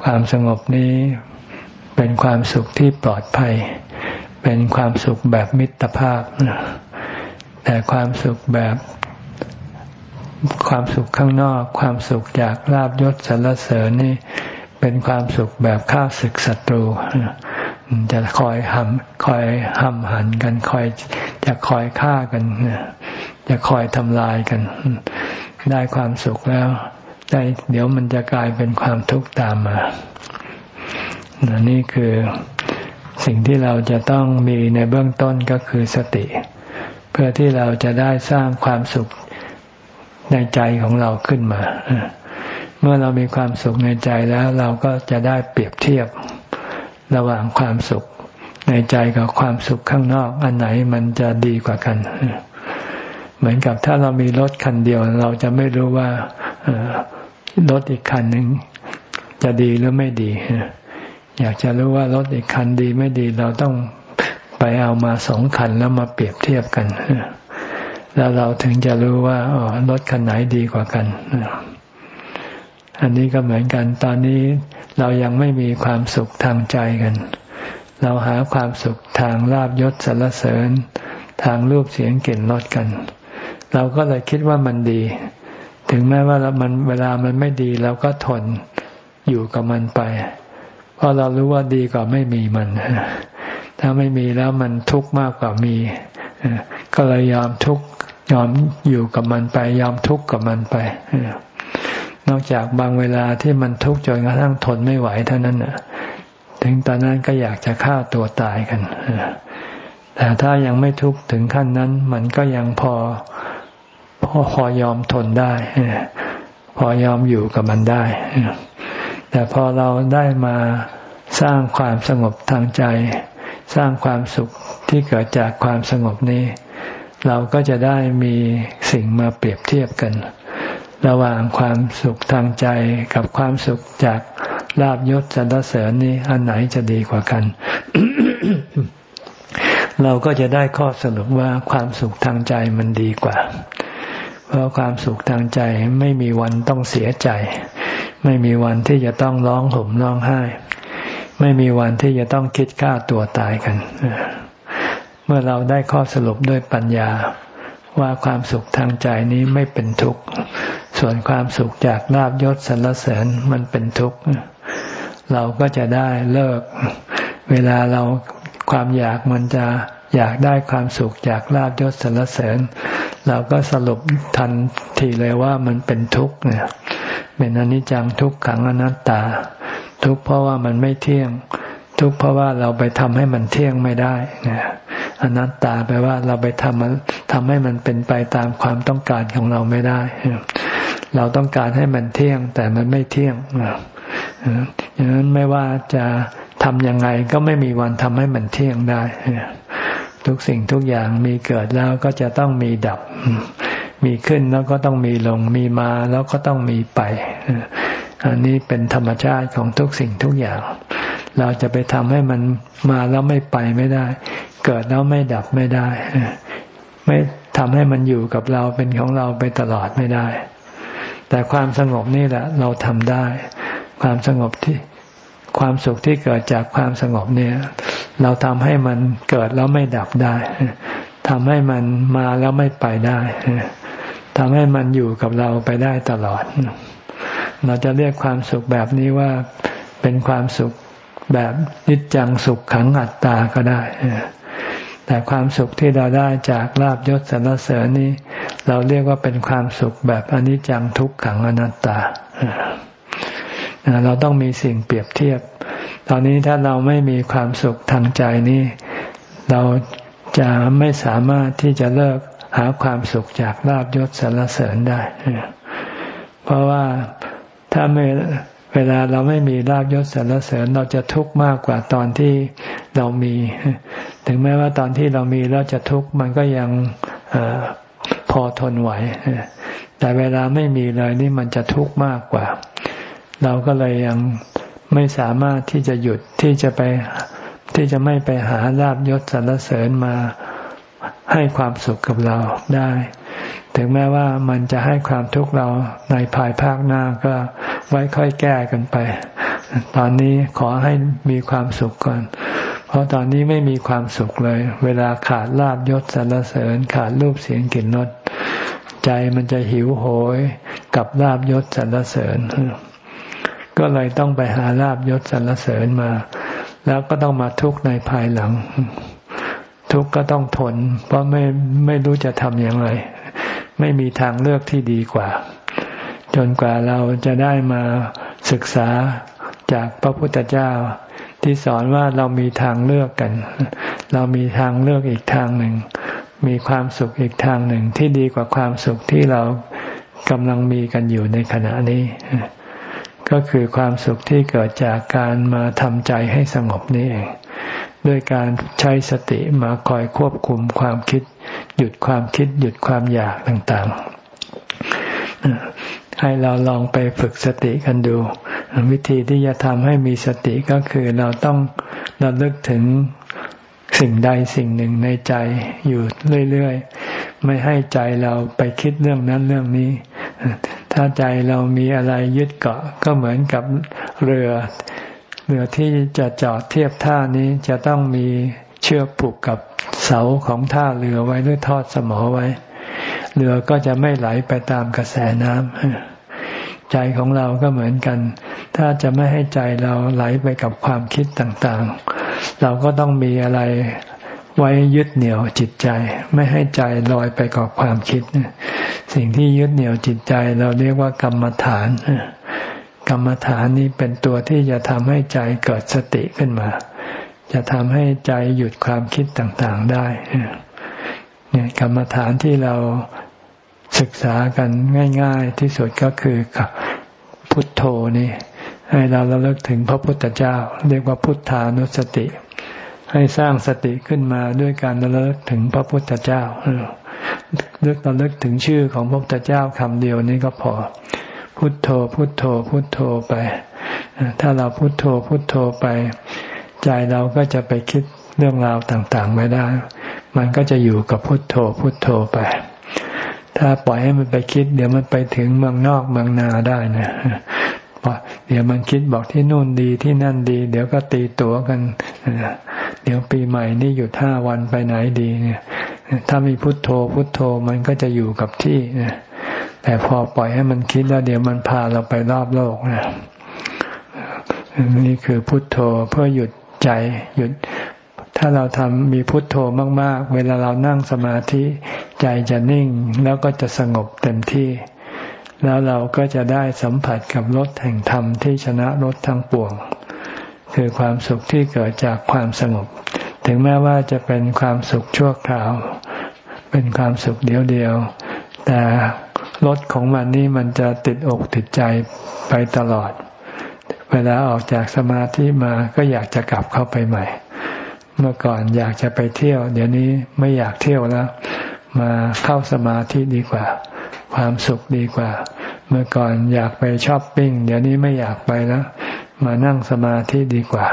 ความสงบนี้เป็นความสุขที่ปลอดภัย เป็นความสุขแบบมิตรภาพ แต่ความสุขแบบความสุขข้างนอก ความสุขจากลาบยศสรรเสริญนี่เป็นความสุขแบบข้าศึกศัตรู จะคอยห้ำคอยห้ำหันกัน คอยจะคอยฆ่ากันจะคอยทำลายกัน ได้ความสุขแล้วได้เดี๋ยวมันจะกลายเป็นความทุกข์ตามมานี่คือ สิ่งที่เราจะต้องมีในเบื้องต้นก็คือสติ เพื่อที่เราจะได้สร้างความสุขในใจของเราขึ้นมา เมื่อเรามีความสุขในใจแล้วเราก็จะได้เปรียบเทียบระหว่างความสุขในใจกับความสุขข้างนอก อันไหนมันจะดีกว่ากัน เหมือนกับถ้าเรามีรถคันเดียว เราจะไม่รู้ว่ารถอีกคันหนึ่งจะดีหรือไม่ดี อยากจะรู้ว่ารถอีกคันดีไม่ดี เราต้องไปเอามาสองคันแล้วมาเปรียบเทียบกัน แล้วเราถึงจะรู้ว่าอ๋อรถคันไหนดีกว่ากัน อันนี้ก็เหมือนกัน ตอนนี้เรายังไม่มีความสุขทางใจกัน เราหาความสุขทางลาบยศสรรเสริญ ทางรูปเสียงกลิ่นรสกัน เราก็เลยคิดว่ามันดี ถึงแม้ว่ามันเวลามันไม่ดีเราก็ทนอยู่กับมันไป เพราะเรารู้ว่าดีกว่าไม่มีมัน ถ้าไม่มีแล้วมันทุกข์มากกว่ามี ก็เลยยอมทุกข์ยอมอยู่กับมันไป ยอมทุกข์กับมันไป นอกจากบางเวลาที่มันทุกข์จนกระทั่งทนไม่ไหวเท่านั้นน่ะถึงตอนนั้นก็อยากจะฆ่าตัวตายกัน แต่ถ้ายังไม่ทุกข์ถึงขั้นนั้น มันก็ยังพอพอพอยอมทนได้ พอยอมอยู่กับมันได้ แต่พอเราได้มาสร้างความสงบทางใจ สร้างความสุขที่เกิดจากความสงบนี้ เราก็จะได้มีสิ่งมาเปรียบเทียบกัน ระหว่างความสุขทางใจกับความสุขจากลาบยศสรรเสริญนี้อันไหนจะดีกว่ากัน เราก็จะได้ข้อสรุปว่าความสุขทางใจมันดีกว่า เพราะความสุขทางใจไม่มีวันต้องเสียใจ ไม่มีวันที่จะต้องร้องห่มร้องไห้ ไม่มีวันที่จะต้องคิดฆ่าตัวตายกัน เมื่อเราได้ข้อสรุปด้วยปัญญาว่าความสุขทางใจนี้ไม่เป็นทุกข์ ส่วนความสุขจากลาบยศสรรเสริญมันเป็นทุกข์ เราก็จะได้เลิก เวลาเราความอยากมันจะอยากได้ความสุขจากลาบยศสรรเสริญ เราก็สรุปทันทีเลยว่ามันเป็นทุกข์เนี่ยเป็นอนิจจังทุกขังอนัตตา ทุกข์เพราะว่ามันไม่เที่ยง ทุกข์เพราะว่าเราไปทำให้มันเที่ยงไม่ได้เนี่ยอนัตตาแปลว่าเราไปทำมันทำให้มันเป็นไปตามความต้องการของเราไม่ได้ เราต้องการให้มันเที่ยง แต่มันไม่เที่ยงอย่างนั้นไม่ว่าจะทำยังไงก็ไม่มีวันทำให้มันเที่ยงได้ ทุกสิ่งทุกอย่างมีเกิดแล้วก็จะต้องมีดับ มีขึ้นแล้วก็ต้องมีลง มีมาแล้วก็ต้องมีไป อันนี้เป็นธรรมชาติของทุกสิ่งทุกอย่าง เราจะไปทำให้มันมาแล้วไม่ไปไม่ได้ เกิดแล้วไม่ดับไม่ได้ ไม่ทำให้มันอยู่กับเราเป็นของเราไปตลอดไม่ได้ แต่ความสงบนี่แหละ เราทำได้ ความสงบที่ ความสุขที่เกิดจากความสงบเนี่ย เราทำให้มันเกิดแล้วไม่ดับได้ทำให้มันมาแล้วไม่ไปได้ทำให้มันอยู่กับเราไปได้ตลอด เราจะเรียกความสุขแบบนี้ว่าเป็นความสุขแบบนิจจังสุขขังอัตตาก็ได้ แต่ความสุขที่เราได้จากลาบยศสรรเสริญนี้ เราเรียกว่าเป็นความสุขแบบอนิจจังทุกขังอนัตตา เราต้องมีสิ่งเปรียบเทียบ ตอนนี้ถ้าเราไม่มีความสุขทางใจนี้เราจะไม่สามารถที่จะเลิกหาความสุขจากลาบยศสรรเสริญได้ เพราะว่าถ้าไม่เวลาเราไม่มีลาบยศสรรเสริญเราจะทุกข์มากกว่าตอนที่เรามี ถึงแม้ว่าตอนที่เรามีแล้วจะทุกข์มันก็ยังอพอทนไหว แต่เวลาไม่มีเลยนี่มันจะทุกข์มากกว่า เราก็เลยยังไม่สามารถที่จะหยุดที่จะไปที่จะไม่ไปหาลาบยศสรรเสริญมาให้ความสุขกับเราได้ ถึงแม้ว่ามันจะให้ความทุกข์เราในภายภาคหน้าก็ไว้ค่อยแก้กันไป ตอนนี้ขอให้มีความสุขก่อน เพราะตอนนี้ไม่มีความสุขเลย เวลาขาดลาบยศสรรเสริญ ขาดรูปเสียงกลิ่นรสใจมันจะหิวโหยกับลาบยศสรรเสริญ ก็เลยต้องไปหาลาบยศสรรเสริญมา แล้วก็ต้องมาทุกข์ในภายหลัง ทุกข์ก็ต้องทน เพราะไม่ไม่รู้จะทำอย่างไร ไม่มีทางเลือกที่ดีกว่า จนกว่าเราจะได้มาศึกษาจากพระพุทธเจ้า ที่สอนว่าเรามีทางเลือกกัน เรามีทางเลือกอีกทางหนึ่ง มีความสุขอีกทางหนึ่งที่ดีกว่าความสุขที่เรากำลังมีกันอยู่ในขณะนี้ ก็คือความสุขที่เกิดจากการมาทำใจให้สงบนี่เอง ด้วยการใช้สติมาคอยควบคุมความคิด หยุดความคิด หยุดความอยากต่างๆ ให้เราลองไปฝึกสติกันดู วิธีที่จะทำให้มีสติก็คือเราต้องระลึกถึงสิ่งใดสิ่งหนึ่งในใจอยู่เรื่อยๆ ไม่ให้ใจเราไปคิดเรื่องนั้นเรื่องนี้ ถ้าใจเรามีอะไรยึดเกาะก็เหมือนกับเรือ เรือที่จะจอดเทียบท่านี้จะต้องมีเชือกผูกกับเสาของท่าเรือไว้หรือทอดสมอไว้ เรือก็จะไม่ไหลไปตามกระแสน้ำใจของเราก็เหมือนกัน ถ้าจะไม่ให้ใจเราไหลไปกับความคิดต่างๆ เราก็ต้องมีอะไร ไว้ยึดเหนี่ยวจิตใจ ไม่ให้ใจลอยไปกับความคิดสิ่งที่ยึดเหนี่ยวจิตใจเราเรียกว่ากรรมฐานกรรมฐานนี้เป็นตัวที่จะทำให้ใจเกิดสติขึ้นมา จะทำให้ใจหยุดความคิดต่างๆได้เนี่ยกรรมฐานที่เราศึกษากันง่าย ๆ ที่สุดก็คือพุทโธนี่ให้เราระลึกถึงพระพุทธเจ้า เรียกว่าพุทธานุสติ ให้สร้างสติขึ้นมาด้วยการระลึกถึงพระพุทธเจ้าเลือกระลึกถึงชื่อของพระพุทธเจ้าคำเดียวนี้ก็พอ พุทโธ พุทโธ พุทโธไป ถ้าเราพุทโธ พุทโธไป ใจเราก็จะไปคิดเรื่องราวต่างๆไม่ได้ มันก็จะอยู่กับพุทโธ พุทโธไป ถ้าปล่อยให้มันไปคิด เดี๋ยวมันไปถึงเมืองนอกเมืองนาได้นะเดี๋ยวมันคิดบอกที่นู่นดีที่นั่นดี เดี๋ยวก็ตีตัวกัน เดี๋ยวปีใหม่นี่หยุดห้าวันไปไหนดีเนี่ย ถ้ามีพุทโธพุทโธมันก็จะอยู่กับที่นะแต่พอปล่อยให้มันคิดแล้วเดี๋ยวมันพาเราไปรอบโลกนะนี่คือพุทโธเพื่อหยุดใจหยุด ถ้าเราทำมีพุทโธมาก ๆ เวลาเรานั่งสมาธิใจจะนิ่งแล้วก็จะสงบเต็มที่ แล้วเราก็จะได้สัมผัสกับรสแห่งธรรมที่ชนะรสทั้งปวง คือความสุขที่เกิดจากความสงบ ถึงแม้ว่าจะเป็นความสุขชั่วคราว เป็นความสุขเดียวๆแต่รสของมันนี่มันจะติดอกติดใจไปตลอด เวลาออกจากสมาธิมาก็อยากจะกลับเข้าไปใหม่ เมื่อก่อนอยากจะไปเที่ยว เดี๋ยวนี้ไม่อยากเที่ยวแล้ว มาเข้าสมาธิดีกว่า ความสุขดีกว่า เมื่อก่อนอยากไปช้อปปิ้งเดี๋ยวนี้ไม่อยากไปแล้ว มานั่งสมาธิดีกว่า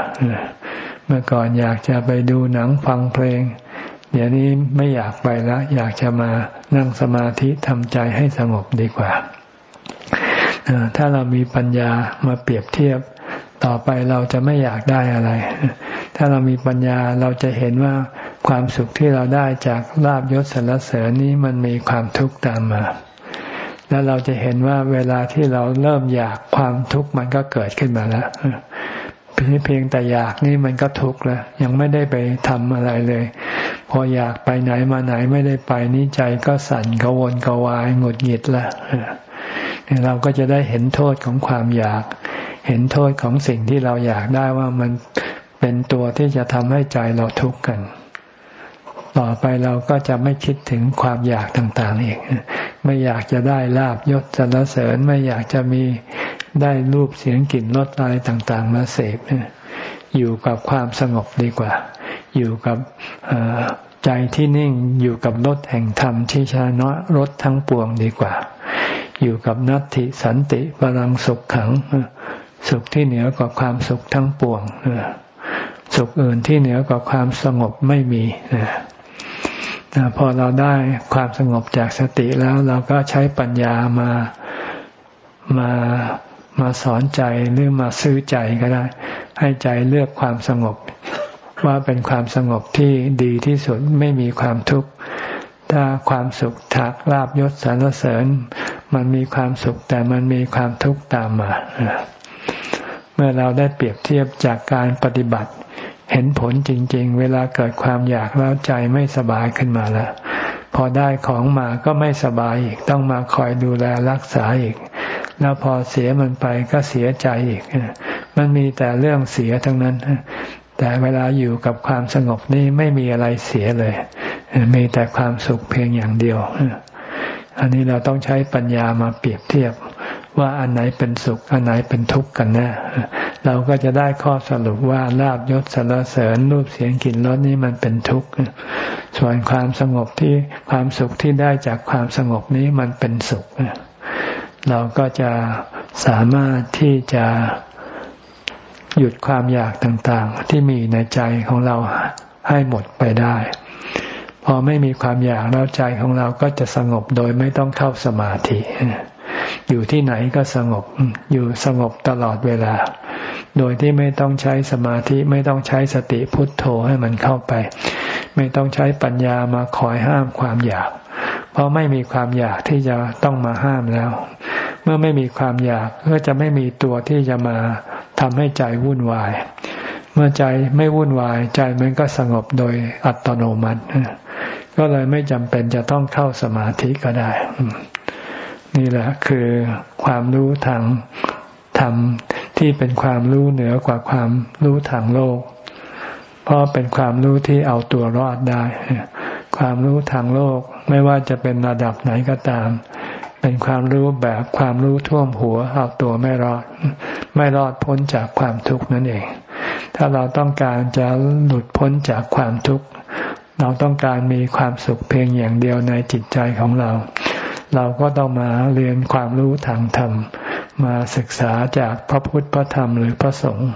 เมื่อก่อนอยากจะไปดูหนังฟังเพลง เดี๋ยวนี้ไม่อยากไปแล้ว อยากจะมานั่งสมาธิทำใจให้สงบดีกว่า ถ้าเรามีปัญญามาเปรียบเทียบ ต่อไปเราจะไม่อยากได้อะไร ถ้าเรามีปัญญาเราจะเห็นว่าความสุขที่เราได้จากลาบยศสรรเสริญนี้มันมีความทุกข์ตามมา แล้วเราจะเห็นว่าเวลาที่เราเริ่มอยากความทุกข์มันก็เกิดขึ้นมาแล้วเพียงแต่อยากนี่มันก็ทุกข์แล้ว ยังไม่ได้ไปทำอะไรเลย พออยากไปไหนมาไหนไม่ได้ไปนี่ใจก็สั่นกวนกวายหงุดหงิดละเราก็จะได้เห็นโทษของความอยาก เห็นโทษของสิ่งที่เราอยากได้ว่ามันเป็นตัวที่จะทำให้ใจเราทุกข์กัน ต่อไปเราก็จะไม่คิดถึงความอยากต่างๆอีก ไม่อยากจะได้ลาบยศสรรเสริญไม่อยากจะมีได้รูปเสียงกลิ่นรสอะไรต่างๆ มาเสพอยู่กับความสงบดีกว่า อยู่กับใจที่นิ่งอยู่กับรถแห่งธรรมที่ชนะรถทั้งปวงดีกว่า อยู่กับนัตติสันติบาลังสุขขัง สุขที่เหนือกว่าความสุขทั้งปวงสุขอื่นที่เหนือกว่าความสงบไม่มี พอเราได้ความสงบจากสติแล้วเราก็ใช้ปัญญามามามาสอนใจหรือมาซื้อใจก็ได้ ให้ใจเลือกความสงบ ว่าเป็นความสงบที่ดีที่สุดไม่มีความทุกข์ถ้าความสุขถักลาบยศสรรเสริญ มันมีความสุขแต่มันมีความทุกข์ตามมา เมื่อเราได้เปรียบเทียบจากการปฏิบัติ เห็นผลจริง ๆ เวลาเกิดความอยากแล้วใจไม่สบายขึ้นมาแล้วพอได้ของมาก็ไม่สบายอีกต้องมาคอยดูแลรักษาอีก แล้วพอเสียมันไปก็เสียใจอีก มันมีแต่เรื่องเสียทั้งนั้น แต่เวลาอยู่กับความสงบนี่ไม่มีอะไรเสียเลย มีแต่ความสุขเพียงอย่างเดียว อันนี้เราต้องใช้ปัญญามาเปรียบเทียบว่าอันไหนเป็นสุข อันไหนเป็นทุกข์กันแน่ เราก็จะได้ข้อสรุปว่าลาบยศสารเสริญรูปเสียงกลิ่นรสนี่มันเป็นทุกข์ส่วนความสงบที่ความสุขที่ได้จากความสงบนี้มันเป็นสุข เราก็จะสามารถที่จะหยุดความอยากต่างๆ ที่มีในใจของเราให้หมดไปได้ พอไม่มีความอยากแล้วใจของเราก็จะสงบโดยไม่ต้องเข้าสมาธิ อยู่ที่ไหนก็สงบอยู่สงบตลอดเวลา โดยที่ไม่ต้องใช้สมาธิไม่ต้องใช้สติพุทโธให้มันเข้าไป ไม่ต้องใช้ปัญญามาคอยห้ามความอยาก เพราะไม่มีความอยากที่จะต้องมาห้ามแล้ว เมื่อไม่มีความอยากก็จะไม่มีตัวที่จะมาทำให้ใจวุ่นวาย เมื่อใจไม่วุ่นวายใจมันก็สงบโดยอัตโนมัติก็เลยไม่จำเป็นจะต้องเข้าสมาธิก็ได้ นี่แหละคือความรู้ทางธรรมที่เป็นความรู้เหนือกว่าความรู้ทางโลก เพราะเป็นความรู้ที่เอาตัวรอดได้ ความรู้ทางโลกไม่ว่าจะเป็นระดับไหนก็ตาม เป็นความรู้แบบความรู้ท่วมหัวเอาตัวไม่รอด ไม่รอดพ้นจากความทุกข์นั่นเอง ถ้าเราต้องการจะหลุดพ้นจากความทุกข์เราต้องการมีความสุขเพียงอย่างเดียวในจิตใจของเรา เราก็ต้องมาเรียนความรู้ทางธรรม มาศึกษาจากพระพุทธพระธรรมหรือพระสงฆ์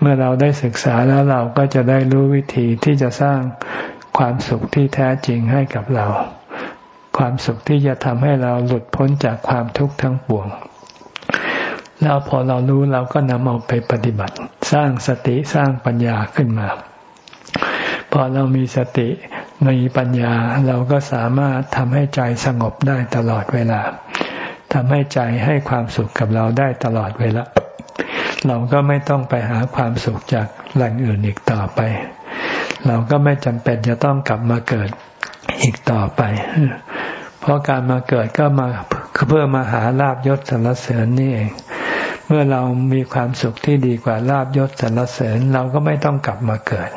เมื่อเราได้ศึกษาแล้วเราก็จะได้รู้วิธีที่จะสร้างความสุขที่แท้จริงให้กับเรา ความสุขที่จะทำให้เราหลุดพ้นจากความทุกข์ทั้งปวง แล้วพอเรารู้เราก็นำเอาไปปฏิบัติ สร้างสติสร้างปัญญาขึ้นมา พอเรามีสติ มีปัญญาเราก็สามารถทำให้ใจสงบได้ตลอดเวลาทำให้ใจให้ความสุขกับเราได้ตลอดเวลา เราก็ไม่ต้องไปหาความสุขจากแหล่งอื่นอีกต่อไป เราก็ไม่จำเป็นจะต้องกลับมาเกิดอีกต่อไป เพราะการมาเกิดก็มาเพื่อมาหาลาบยศสรรเสริญนี่เอง เมื่อเรามีความสุขที่ดีกว่าลาบยศสรรเสริญ เราก็ไม่ต้องกลับมาเกิด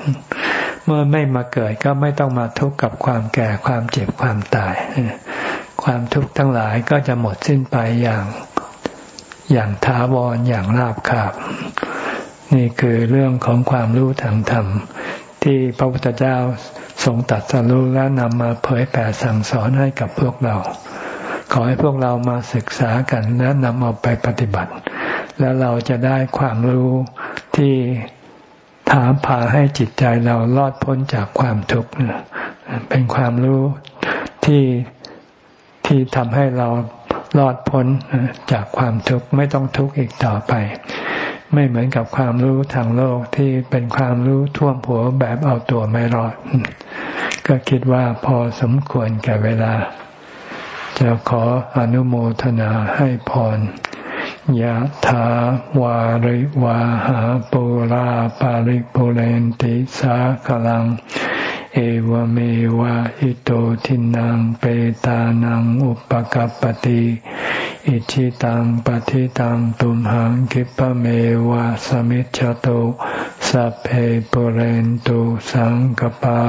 เมื่อไม่มาเกิดก็ไม่ต้องมาทุกข์กับความแก่ความเจ็บความตาย ความทุกข์ทั้งหลายก็จะหมดสิ้นไปอย่างอย่างท้าวรอย่างราบคาบ นี่คือเรื่องของความรู้ทางธรรม ที่พระพุทธเจ้าทรงตัดสรู้และนำมาเผยแผ่สั่งสอนให้กับพวกเรา ขอให้พวกเรามาศึกษากันและนำเอาไปปฏิบัติ แล้วเราจะได้ความรู้ที่ ถามพาให้จิตใจเราลอดพ้นจากความทุกข์เป็นความรู้ที่ที่ทำให้เราลอดพ้นจากความทุกข์ไม่ต้องทุกข์อีกต่อไป ไม่เหมือนกับความรู้ทางโลกที่เป็นความรู้ท่วมหัวแบบเอาตัวไม่รอด ก็คิดว่าพอสมควรแก่เวลา จะขออนุโมทนาให้พร ยะถาวาริวาหาปุราปาริปุเรนติสาขลัง เอวเมวะอิโตทินังเปตานังอุปกัรปติอิชิตังปฏิตังตุมหังคิปะเมวะสมิจฉตุสัพเพปุเรนตุสังกปา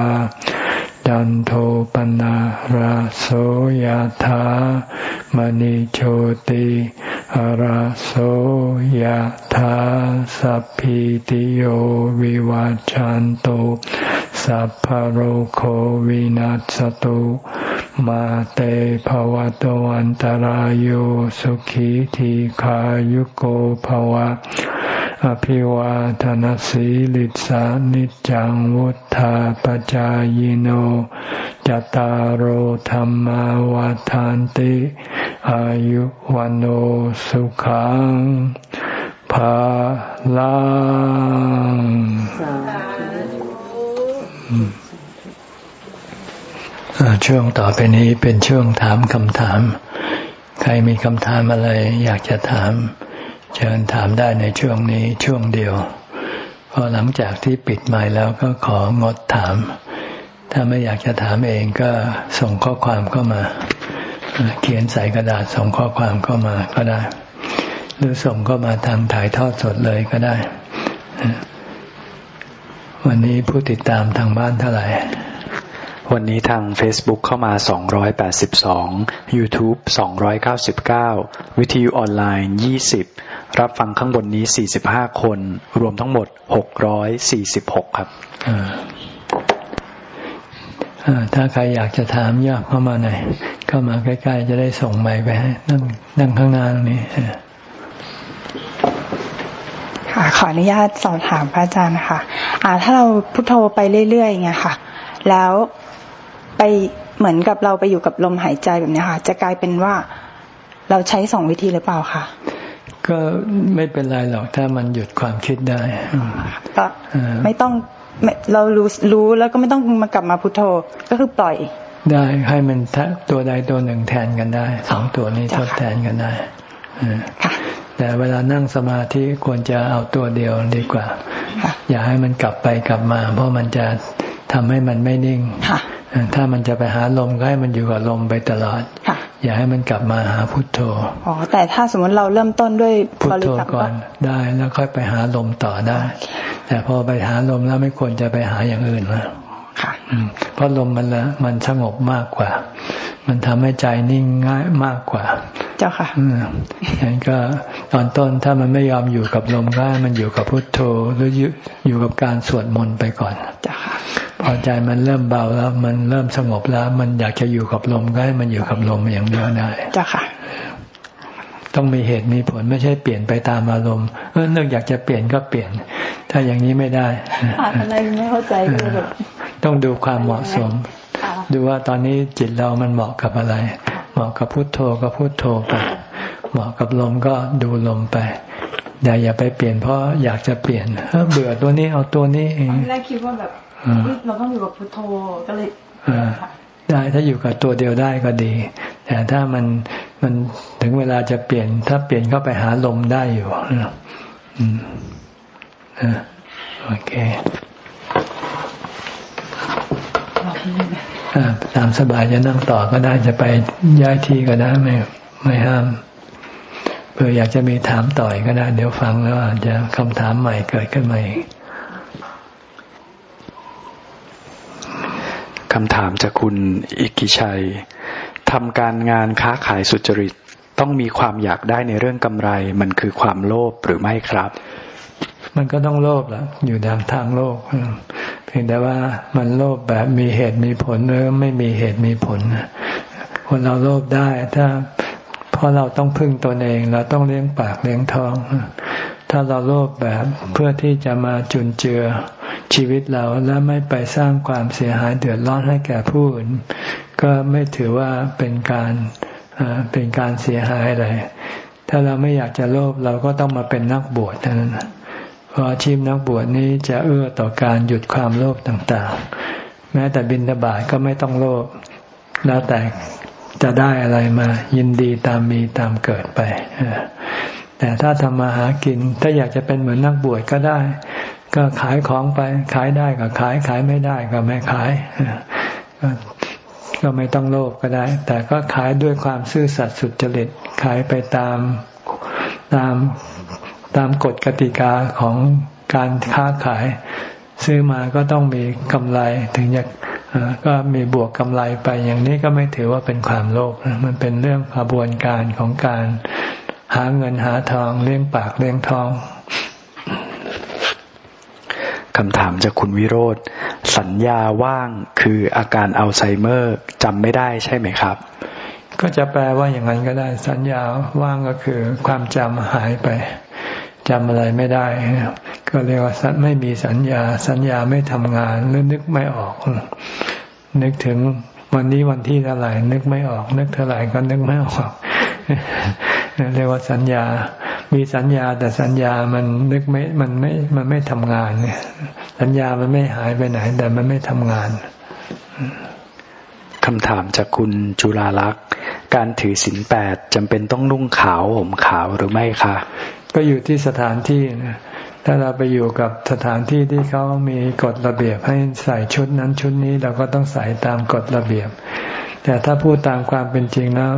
จันโทปนะราโสยธามณิโชติอะระโสยธาสัพพิติโยวิวัจจันโตสัพพโรโควินัสตุมาเตภวัตวันตารโยสุขีทีขายุโกภวะ อภิวาทนสีลิสานิจังวุธาปจายโนจตารโหธรรมวาทานติ อายุวันโอสุขังภาลังช่วงต่อไปนี้เป็นช่วงถามคำถาม ใครมีคำถามอะไรอยากจะถาม เชิญถามได้ในช่วงนี้ช่วงเดียว พอหลังจากที่ปิดไม้แล้วก็ของดถาม ถ้าไม่อยากจะถามเองก็ส่งข้อความเข้ามา เขียนใส่กระดาษส่งข้อความเข้ามาก็ได้ หรือส่งเข้ามาทางถ่ายทอดสดเลยก็ได้ วันนี้ผู้ติดตามทางบ้านเท่าไหร่ วันนี้ทาง Facebook เข้ามา 282 YouTube 299 วิทยุออนไลน์ 20 รับฟังข้างบนนี้ 45 คน รวมทั้งหมด 646 ครับถ้าใครอยากจะถามยากเข้ามาหน่อยเข้ามาใกล้ๆ จะได้ส่งไมค์ไปให้นั่งนั่งข้างหน้าตรงนี้ค่ะขออนุญาตสอบถามพระอาจารย์ค่ะ อ่า ถ้าเราพุทโธไปเรื่อยๆอย่างเงี้ยค่ะ แล้ว ไปเหมือนกับเราไปอยู่กับลมหายใจแบบนี้ค่ะ จะกลายเป็นว่าเราใช้สองวิธีหรือเปล่าคะก็ไม่เป็นไรหรอกถ้ามันหยุดความคิดได้ก็ไม่ต้องเรารู้รู้แล้วก็ไม่ต้องมากลับมาพุทโธก็คือปล่อย ได้ให้มันตัวใดตัวหนึ่งแทนกันได้สองตัวนี้ทดแทนกันได้แต่เวลานั่งสมาธิควรจะเอาตัวเดียวดีกว่า อย่าให้มันกลับไปกลับมา เพราะมันจะ ทำให้มันไม่นิ่งถ้ามันจะไปหาลมก็ให้มันอยู่กับลมไปตลอดอย่าให้มันกลับมาหาพุทโธอ๋อแต่ถ้าสมมติเราเริ่มต้นด้วยพุทโธก่อนได้แล้วค่อยไปหาลมต่อได้ แต่พอไปหาลมแล้วไม่ควรจะไปหาอย่างอื่นนะเพราะลมมันละมันสงบมากกว่า มันทำให้ใจนิ่งง่ายมากกว่า เจ้าค่ะอืมงั้นก็ตอนต้นถ้ามันไม่ยอมอยู่กับลมก็ให้มันอยู่กับพุทโธหรืออยู่กับการสวดมนต์ไปก่อน เจ้าค่ะ พอใจมันเริ่มเบาแล้ว มันเริ่มสงบแล้ว มันอยากจะอยู่กับลมก็ให้มันอยู่กับลมอย่างเดียวได้จ้าค่ะ ต้องมีเหตุมีผลไม่ใช่เปลี่ยนไปตามอารมณ์เออเนื่องอยากจะเปลี่ยนก็เปลี่ยน ถ้าอย่างนี้ไม่ได้อะไรไม่เข้าใจแบบต้องดูความเหมาะสม ดูว่าตอนนี้จิตเรามันเหมาะกับอะไร เหมาะกับพุโทโธก็พุโทโธไปเหมาะกับลมก็ดูลมไปอย่าอย่าไปเปลี่ยนเพราะอยากจะเปลี่ยนเบื่อตัวนี้เอาตัวนี้เองแรกคิดว่าแบบ เราต้องอยู่กับพุทโธก็เลยได้ถ้าอยู่กับตัวเดียวได้ก็ดี แต่ถ้ามันมันถึงเวลาจะเปลี่ยน ถ้าเปลี่ยนเข้าไปหาลมได้อยู่อืมโอเคตามสบายจะนั่งต่อก็ได้จะไปย้ายที่ก็ได้ไม่ไม่ห้ามเผื่ออยากจะมีถามต่อยก็ได้ เดี๋ยวฟังแล้วอาจจะคำถามใหม่เกิดขึ้นมาอีก คำถามจากคุณอิกิชัยทำการงานค้าขายสุจริตต้องมีความอยากได้ในเรื่องกำไร มันคือความโลภหรือไม่ครับ มันก็ต้องโลภละอยู่ทางทางโลกเพียงแต่ว่ามันโลภแบบมีเหตุมีผลหรือไม่มีเหตุมีผลคนเราโลภได้ถ้าเพราะเราต้องพึ่งตนเอง เราต้องเลี้ยงปากเลี้ยงท้อง ถ้าเราโลภแบบเพื่อที่จะมาจุนเจือชีวิตเราและไม่ไปสร้างความเสียหายเดือดร้อนให้แก่ผู้อื่น ก็ไม่ถือว่าเป็นการเป็นการเสียหายอะไร ถ้าเราไม่อยากจะโลภเราก็ต้องมาเป็นนักบวชเท่านั้นเพราะอาชีพนักบวชนี้จะเอื้อต่อการหยุดความโลภต่างๆ แม้แต่บินตบาทก็ไม่ต้องโลภแล้วแต่จะได้อะไรมายินดีตามมีตามเกิดไป แต่ถ้าทำมาหากิน ถ้าอยากจะเป็นเหมือนนักบวชก็ได้ ก็ขายของไป ขายได้ก็ขาย ขายไม่ได้ก็ไม่ขาย ก็ไม่ต้องโลภก็ได้ แต่ก็ขายด้วยความซื่อสัตย์สุจริต ขายไปตามตามตามกฎกติกาของการค้าขาย ซื้อมาก็ต้องมีกำไรถึงจะก็มีบวกกำไรไปอย่างนี้ก็ไม่ถือว่าเป็นความโลภมันเป็นเรื่องกระบวนการของการ หาเงินหาทองเลี้ยงปากเลี้ยงท้องคำถามจากคุณวิโรธสัญญาว่างคืออาการอัลไซเมอร์จำไม่ได้ใช่ไหมครับ ก็จะแปลว่าอย่างนั้นก็ได้ สัญญาว่างก็คือความจำหายไปจำอะไรไม่ได้ ก็เรียกว่าไม่มีสัญญา สัญญาไม่ทำงานหรือนึกไม่ออก นึกถึงวันนี้วันที่เท่าไหร่นึกไม่ออก นึกเท่าไหร่ก็นึกไม่ออก เรียกว่าสัญญา มีสัญญาแต่สัญญามันนึกไม่มันไม่มันไม่ทำงานเนี่ยสัญญามันไม่หายไปไหน แต่มันไม่ทำงานคำถามจากคุณจุลาลักษ์ การถือศีลแปดจำเป็นต้องนุ่งขาวห่มขาวหรือไม่คะ ก็อยู่ที่สถานที่นะถ้าเราไปอยู่กับสถานที่ที่เขามีกฎระเบียบให้ใส่ชุดนั้นชุดนี้เราก็ต้องใส่ตามกฎระเบียบ แต่ถ้าพูดตามความเป็นจริงแล้ว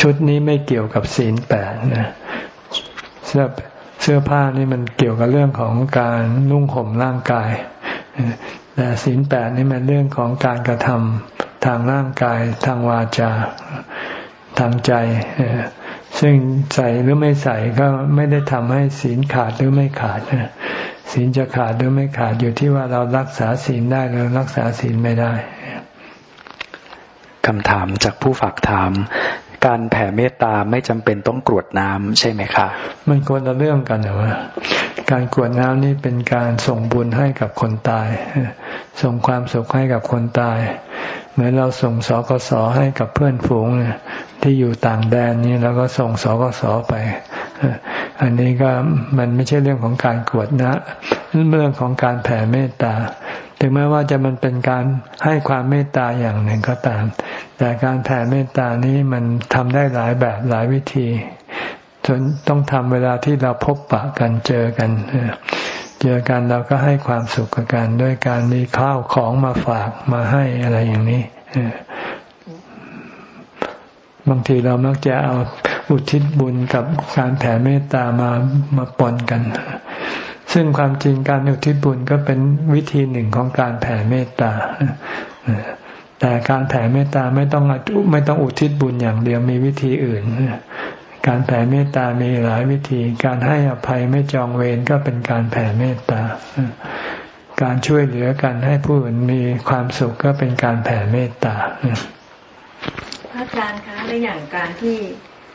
ชุดนี้ไม่เกี่ยวกับศีลแปดนะเสื้อเสื้อผ้านี่มันเกี่ยวกับเรื่องของการนุ่งห่มร่างกายแต่ศีลแปดนี่มันเรื่องของการกระทำทางร่างกายทางวาจาทางใจ ซึ่งใส่หรือไม่ใส่ก็ไม่ได้ทำให้ศีลขาดหรือไม่ขาดศีลจะขาดหรือไม่ขาดอยู่ที่ว่าเรารักษาศีลได้หรือรักษาศีลไม่ได้ คำถามจากผู้ฝากถาม การแผ่เมตตาไม่จำเป็นต้องกรวดน้ำใช่ไหมคะ มันควรละเรื่องกันเหรอวะการกรวดน้ำนี่เป็นการส่งบุญให้กับคนตาย ส่งความสุขให้กับคนตาย เหมือนเราส่งสกสให้กับเพื่อนฝูงที่อยู่ต่างแดนนี่เราก็ส่งสกสไปอันนี้ก็มันไม่ใช่เรื่องของการกวดนะ เรื่องของการแผ่เมตตา ถึงแม้ว่าจะมันเป็นการให้ความเมตตาอย่างหนึ่งก็ตาม แต่การแผ่เมตตานี้มันทำได้หลายแบบหลายวิธีจนต้องทำเวลาที่เราพบปะกันเจอกันเจอกันเราก็ให้ความสุขกับกันด้วยการมีข้าวของมาฝากมาให้อะไรอย่างนี้บางทีเรามักจะเอาอุทิศบุญกับการแผ่เมตตามามาปนกัน ซึ่งความจริงการอุทิศบุญก็เป็นวิธีหนึ่งของการแผ่เมตตาแต่การแผ่เมตตาไม่ต้องไม่ต้องอุทิศบุญอย่างเดียวมีวิธีอื่น การแผ่เมตตามีหลายวิธี การให้อภัยไม่จองเวรก็เป็นการแผ่เมตตา การช่วยเหลือกันให้ผู้อื่นมีความสุขก็เป็นการแผ่เมตตาพระอาจารย์คะในอย่างการที่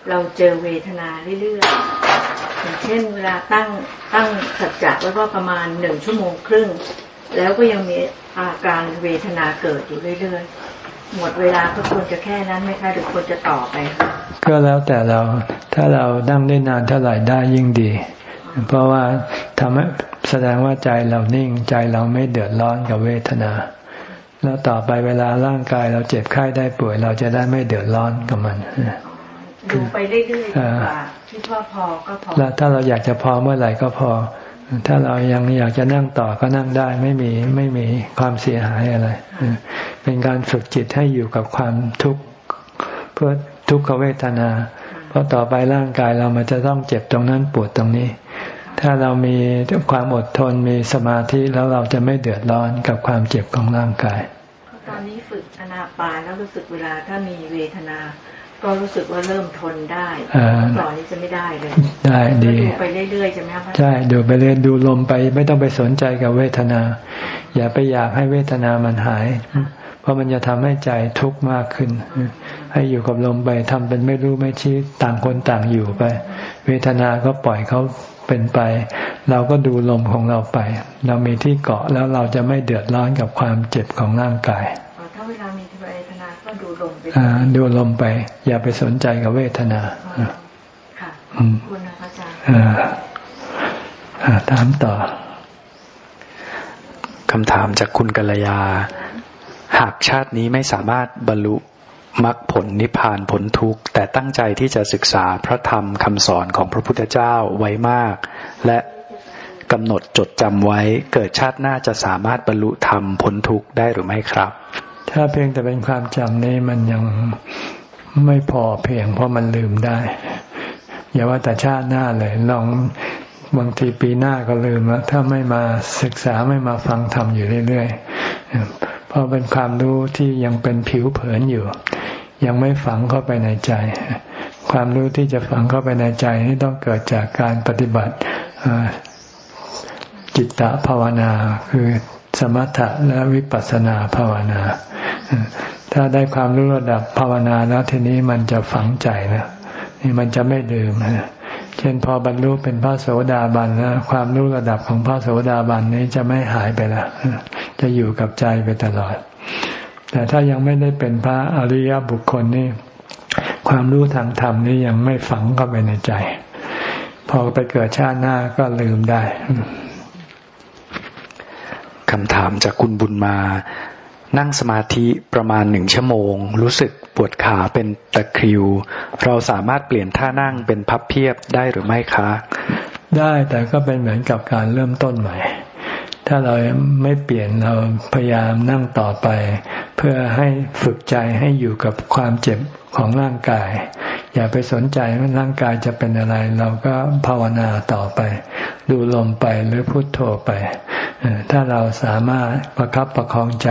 เราเจอเวทนาเรื่อยๆ อย่างเช่นเวลาตั้งตั้งสัจจะไว้ว่าประมาณหนึ่งชั่วโมงครึ่ง แล้วก็ยังมีอาการเวทนาเกิดอยู่เรื่อยๆ หมดเวลาก็ควรจะแค่นั้นไหมคะหรือควรจะต่อไปคะก็แล้วแต่เราถ้าเรานั่งได้นานเท่าไหร่ได้ยิ่งดี เพราะว่าทำให้แสดงว่าใจเรานิ่งใจเราไม่เดือดร้อนกับเวทนาแล้วต่อไปเวลาร่างกายเราเจ็บไข้ได้ป่วย เราจะได้ไม่เดือดร้อนกับมันดูไปเรื่อยๆ คิดว่าพอก็พอแล้วถ้าเราอยากจะพอเมื่อไหร่ก็พอ ถ้าเรายังอยากจะนั่งต่อก็นั่งได้ไม่มีไม่มีความเสียหายอะไร เป็นการฝึกจิตให้อยู่กับความทุกข์เพื่อทุกขเวทนา เพราะต่อไปร่างกายเรามันจะต้องเจ็บตรงนั้นปวดตรงนี้ ถ้าเรามีความอดทนมีสมาธิแล้วเราจะไม่เดือดร้อนกับความเจ็บของร่างกาย ตอนนี้ฝึกอนาปานแล้วรู้สึกเวลาถ้ามีเวทนา ก็รู้สึกว่าเริ่มทนได้ก่อนนี้จะไม่ได้เลย ได้ดีดูไปเรื่อยๆใช่ไหมครับใช่ดูไปเรื่อยดูลมไป ไม่ต้องไปสนใจกับเวทนา อย่าไปอยากให้เวทนามันหาย เพราะมันจะทำให้ใจทุกข์มากขึ้น ให้อยู่กับลมไปทำเป็นไม่รู้ไม่ชี้ต่างคนต่างอยู่ไป เวทนาก็ปล่อยเขาเป็นไป เราก็ดูลมของเราไป เรามีที่เกาะแล้วเราจะไม่เดือดร้อนกับความเจ็บของร่างกายถ้าเวลามีเวทนาก็ ดูลมไปดูลมไป อย่าไปสนใจกับเวทนาค่ะคุณนะอาจารย์ถามต่อคำถามจากคุณกัลยา หากชาตินี้ไม่สามารถบรรลุมรรคผลนิพพานผลทุกข์ แต่ตั้งใจที่จะศึกษาพระธรรมคำสอนของพระพุทธเจ้าไว้มาก และกำหนดจดจำไว้ เกิดชาติหน้าจะสามารถบรรลุธรรมพ้นทุกข์ได้หรือไม่ครับ ถ้าเพียงแต่เป็นความจำนี้มันยังไม่พอเพียงเพราะมันลืมได้ อย่าว่าแต่ชาติหน้าเลยลองบางทีปีหน้าก็ลืมแล้วถ้าไม่มาศึกษาไม่มาฟังธรรมอยู่เรื่อยๆเพราะเป็นความรู้ที่ยังเป็นผิวเผินอยู่ ยังไม่ฝังเข้าไปในใจ ความรู้ที่จะฝังเข้าไปในใจนี่ต้องเกิดจากการปฏิบัติจิตตภาวนาคือสมถะและวิปัสสนาภาวนา ถ้าได้ความรู้ระดับภาวนาแล้วทีนี้มันจะฝังใจนะนี่มันจะไม่ลืมนะเช่นพอบรรลุเป็นพระโสดาบันแล้วความรู้ระดับของพระโสดาบันนี้จะไม่หายไปแล้วจะอยู่กับใจไปตลอด แต่ถ้ายังไม่ได้เป็นพระอริยบุคคลนี่ความรู้ทางธรรมนี่ยังไม่ฝังเข้าไปในใจ พอไปเกิดชาติหน้าก็ลืมได้คำถามจากคุณบุญมา นั่งสมาธิประมาณหนึ่งชั่วโมง รู้สึกปวดขาเป็นตะคริว เราสามารถเปลี่ยนท่านั่งเป็นพับเพียบได้หรือไม่คะ ได้แต่ก็เป็นเหมือนกับการเริ่มต้นใหม่ ถ้าเราไม่เปลี่ยนเราพยายามนั่งต่อไป เพื่อให้ฝึกใจให้อยู่กับความเจ็บของร่างกาย อย่าไปสนใจว่าร่างกายจะเป็นอะไร เราก็ภาวนาต่อไป ดูลมไปหรือพุโทโธไป ถ้าเราสามารถประครับประคองใจ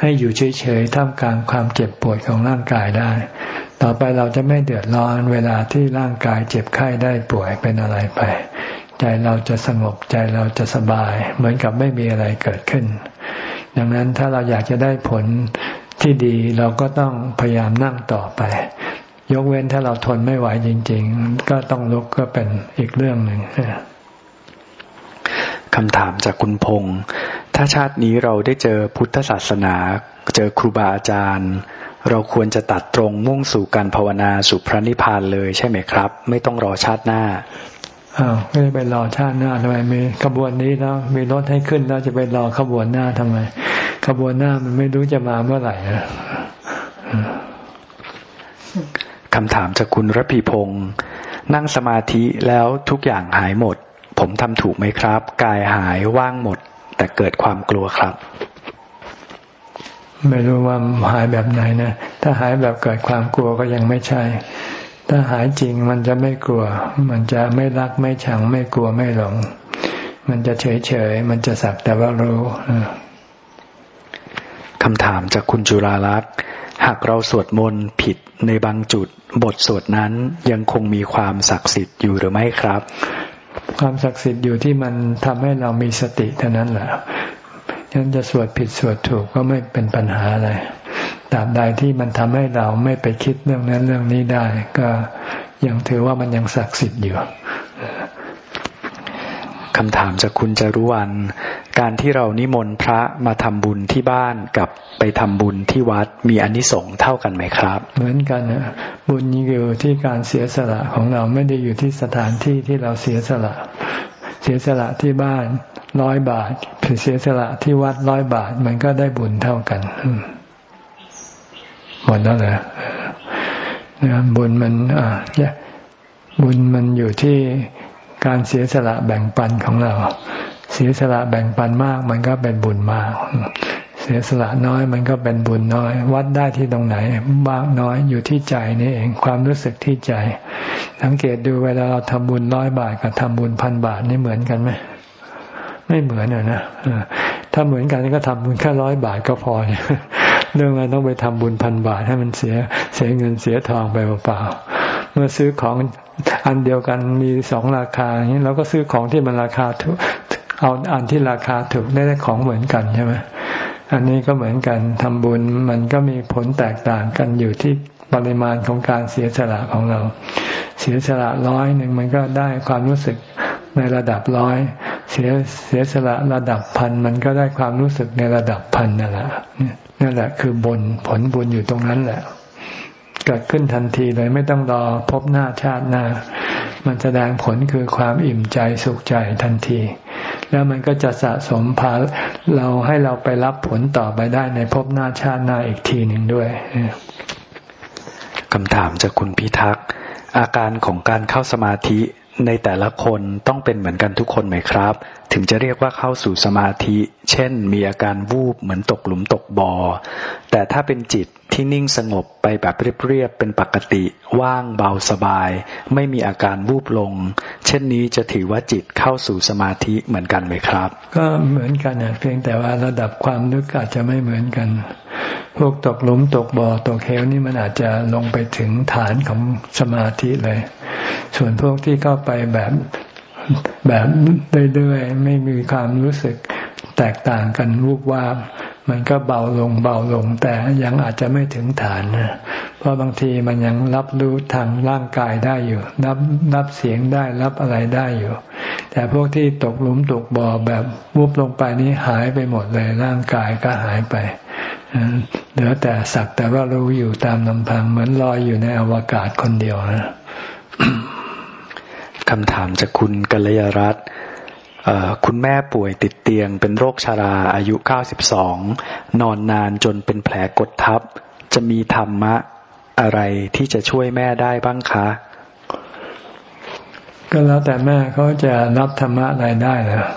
ให้อยู่เฉยๆท่ามกลางความเจ็บปวดของร่างกายได้ ต่อไปเราจะไม่เดือดร้อนเวลาที่ร่างกายเจ็บไข้ได้ป่วยเป็นอะไรไป ใจเราจะสงบใจเราจะสบาย เหมือนกับไม่มีอะไรเกิดขึ้น ดังนั้นถ้าเราอยากจะได้ผลที่ดีเราก็ต้องพยายามนั่งต่อไป ยกเว้นถ้าเราทนไม่ไหวจริง ๆ ก็ต้องลุกก็เป็นอีกเรื่องหนึ่งคำถามจากคุณพงษ์ถ้าชาตินี้เราได้เจอพุทธศาสนา เจอครูบาอาจารย์ เราควรจะตัดตรงมุ่งสู่การภาวนาสู่พระนิพพานเลยใช่ไหมครับ ไม่ต้องรอชาติหน้า อ้าวไม่ได้ไปรอชาติหน้าทำไมมีขบวนนี้แล้วมีรถให้ขึ้นแล้วจะไปรอขบวนหน้าทำไม ขบวนหน้ามันไม่รู้จะมาเมื่อไหร่นะคำถามจากคุณรพีพงศ์นั่งสมาธิแล้วทุกอย่างหายหมด ผมทำถูกไหมครับ กายหายว่างหมด แต่เกิดความกลัวครับ ไม่รู้ว่าหายแบบไหนนะ ถ้าหายแบบเกิดความกลัวก็ยังไม่ใช่ ถ้าหายจริงมันจะไม่กลัว มันจะไม่รักไม่ชังไม่กลัวไม่หลง มันจะเฉยเฉยมันจะสักแต่ว่ารู้คำถามจากคุณจุฬาลักษ์หากเราสวดมนต์ผิดในบางจุด บทสวดนั้นยังคงมีความศักดิ์สิทธิ์อยู่หรือไม่ครับ ความศักดิ์สิทธิ์อยู่ที่มันทำให้เรามีสติเท่านั้นแหละฉะนั้นจะสวดผิดสวดถูกก็ไม่เป็นปัญหาอะไร ตราบใดที่มันทำให้เราไม่ไปคิดเรื่องนั้นเรื่องนี้ได้ ก็ยังถือว่ามันยังศักดิ์สิทธิ์อยู่คำถามจากคุณจรุวันการที่เรานิมนต์พระมาทำบุญที่บ้านกับไปทำบุญที่วัดมีอนิสงส์เท่ากันไหมครับ เหมือนกันนะบุญอยู่ที่การเสียสละของเราไม่ได้อยู่ที่สถานที่ที่เราเสียสละ เสียสละที่บ้านร้อยบาทเสียสละที่วัดร้อยบาท มันก็ได้บุญเท่ากัน หมดแล้วเหรอบุญมันอ่าบุญมันอยู่ที่การเสียสละแบ่งปันของเรา เสียสละแบ่งปันมาก มันก็เป็นบุญมาก เสียสละน้อย มันก็เป็นบุญน้อย วัดได้ที่ตรงไหนมากน้อยอยู่ที่ใจนี่เองความรู้สึกที่ใจ สังเกตดูเวลาเราทำบุญร้อยบาทกับทำบุญพันบาทนี่เหมือนกันไหมไม่เหมือนอะนะถ้าเหมือนกันก็ทำบุญแค่ร้อยบาทก็พอเนี่ย เรื่องอะไรต้องไปทำบุญพันบาทให้มันเสียเสียเงินเสียทองไปเปล่าเมื่อซื้อของอันเดียวกันมีสองราคาอย่างนี้เราก็ซื้อของที่มันราคาถูกเอาอันที่ราคาถูกได้ของเหมือนกันใช่ไหมอันนี้ก็เหมือนกันทำบุญมันก็มีผลแตกต่างกันอยู่ที่ปริมาณของการเสียสละของเรา เสียสละร้อยหนึ่งมันก็ได้ความรู้สึกในระดับร้อย เสียเสียสละระดับพันมันก็ได้ความรู้สึกในระดับพันนั่นแหละนั่นแหละคือบุญผลบุญอยู่ตรงนั้นแหละ เกิดขึ้นทันทีเลยไม่ต้องรอพบหน้าชาติหน้า มันแสดงผลคือความอิ่มใจสุขใจทันที แล้วมันก็จะสะสมพาเราให้เราไปรับผลต่อไปได้ในพบหน้าชาติหน้าอีกทีหนึ่งด้วยคำถามจากคุณพิทักษ์อาการของการเข้าสมาธิ ในแต่ละคนต้องเป็นเหมือนกันทุกคนไหมครับ ถึงจะเรียกว่าเข้าสู่สมาธิ เช่น มีอาการวูบเหมือนตกหลุมตกบอ่อ แต่ถ้าเป็นจิตที่นิ่งสงบไปแบบเรียบๆเป็นปกติ ว่างเบาสบาย ไม่มีอาการวูบลง เช่นนี้จะถือว่าจิตเข้าสู่สมาธิเหมือนกันไหมครับ ก็เหมือนกันนะเพียงแต่ว่าระดับความลึกอาจจะไม่เหมือนกัน พวกตกหลุมตกบ่อตกเหวนี่มันอาจจะลงไปถึงฐานของสมาธิเลย ส่วนพวกที่เข้าไปแบบ แบบเรื่อยๆไม่มีความรู้สึกแตกต่างกันวูบวาบมันก็เบาลงเบาลง แต่ยังอาจจะไม่ถึงฐานนะเพราะบางทีมันยังรับรู้ทางร่างกายได้อยู่ รับรับเสียงได้รับอะไรได้อยู่ แต่พวกที่ตกหลุมตกบ่อแบบวุบลงไปนี้หายไปหมดเลยร่างกายก็หายไปเหลือแต่สักแต่ว่ารู้อยู่ตามลำพังเหมือนลอยอยู่ในอวกาศคนเดียวนะ คำถามจากคุณกัลยรัตน์คุณแม่ป่วยติดเตียง เป็นโรคชาราอายุ 92 นอนนานจนเป็นแผลกดทับ จะมีธรรมะอะไรที่จะช่วยแม่ได้บ้างคะ ก็แล้วแต่แม่เขาจะรับธรรมะอะไรได้นะ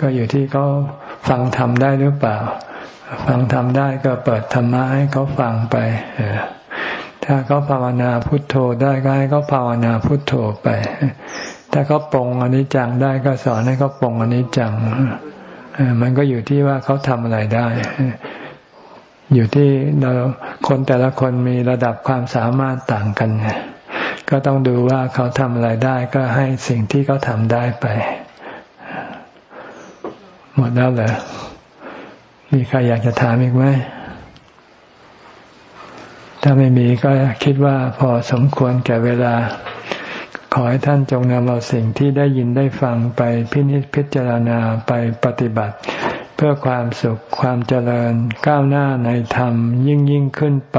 ก็อยู่ที่เขาฟังธรรมได้หรือเปล่า ฟังธรรมได้ก็เปิดธรรมะให้เขาฟังไป ถ้าเขาภาวนาพุทโธได้ก็ให้เขาภาวนาพุทโธไป ถ้าเขาปรงอนิจจังได้ก็สอนให้เขาปรงอนิจจังมันก็อยู่ที่ว่าเขาทำอะไรได้ อยู่ที่เราคนแต่ละคนมีระดับความสามารถต่างกัน ก็ต้องดูว่าเขาทำอะไรได้ก็ให้สิ่งที่เขาทำได้ไป หมดแล้วเหรอมีใครอยากจะถามอีกไหม ถ้าไม่มีก็คิดว่าพอสมควรแก่เวลา ขอให้ท่านจงนำเอาสิ่งที่ได้ยินได้ฟังไปพินิจพิจารณาไปปฏิบัติ เพื่อความสุขความเจริญก้าวหน้าในธรรมยิ่งยิ่งขึ้นไป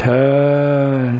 เถิด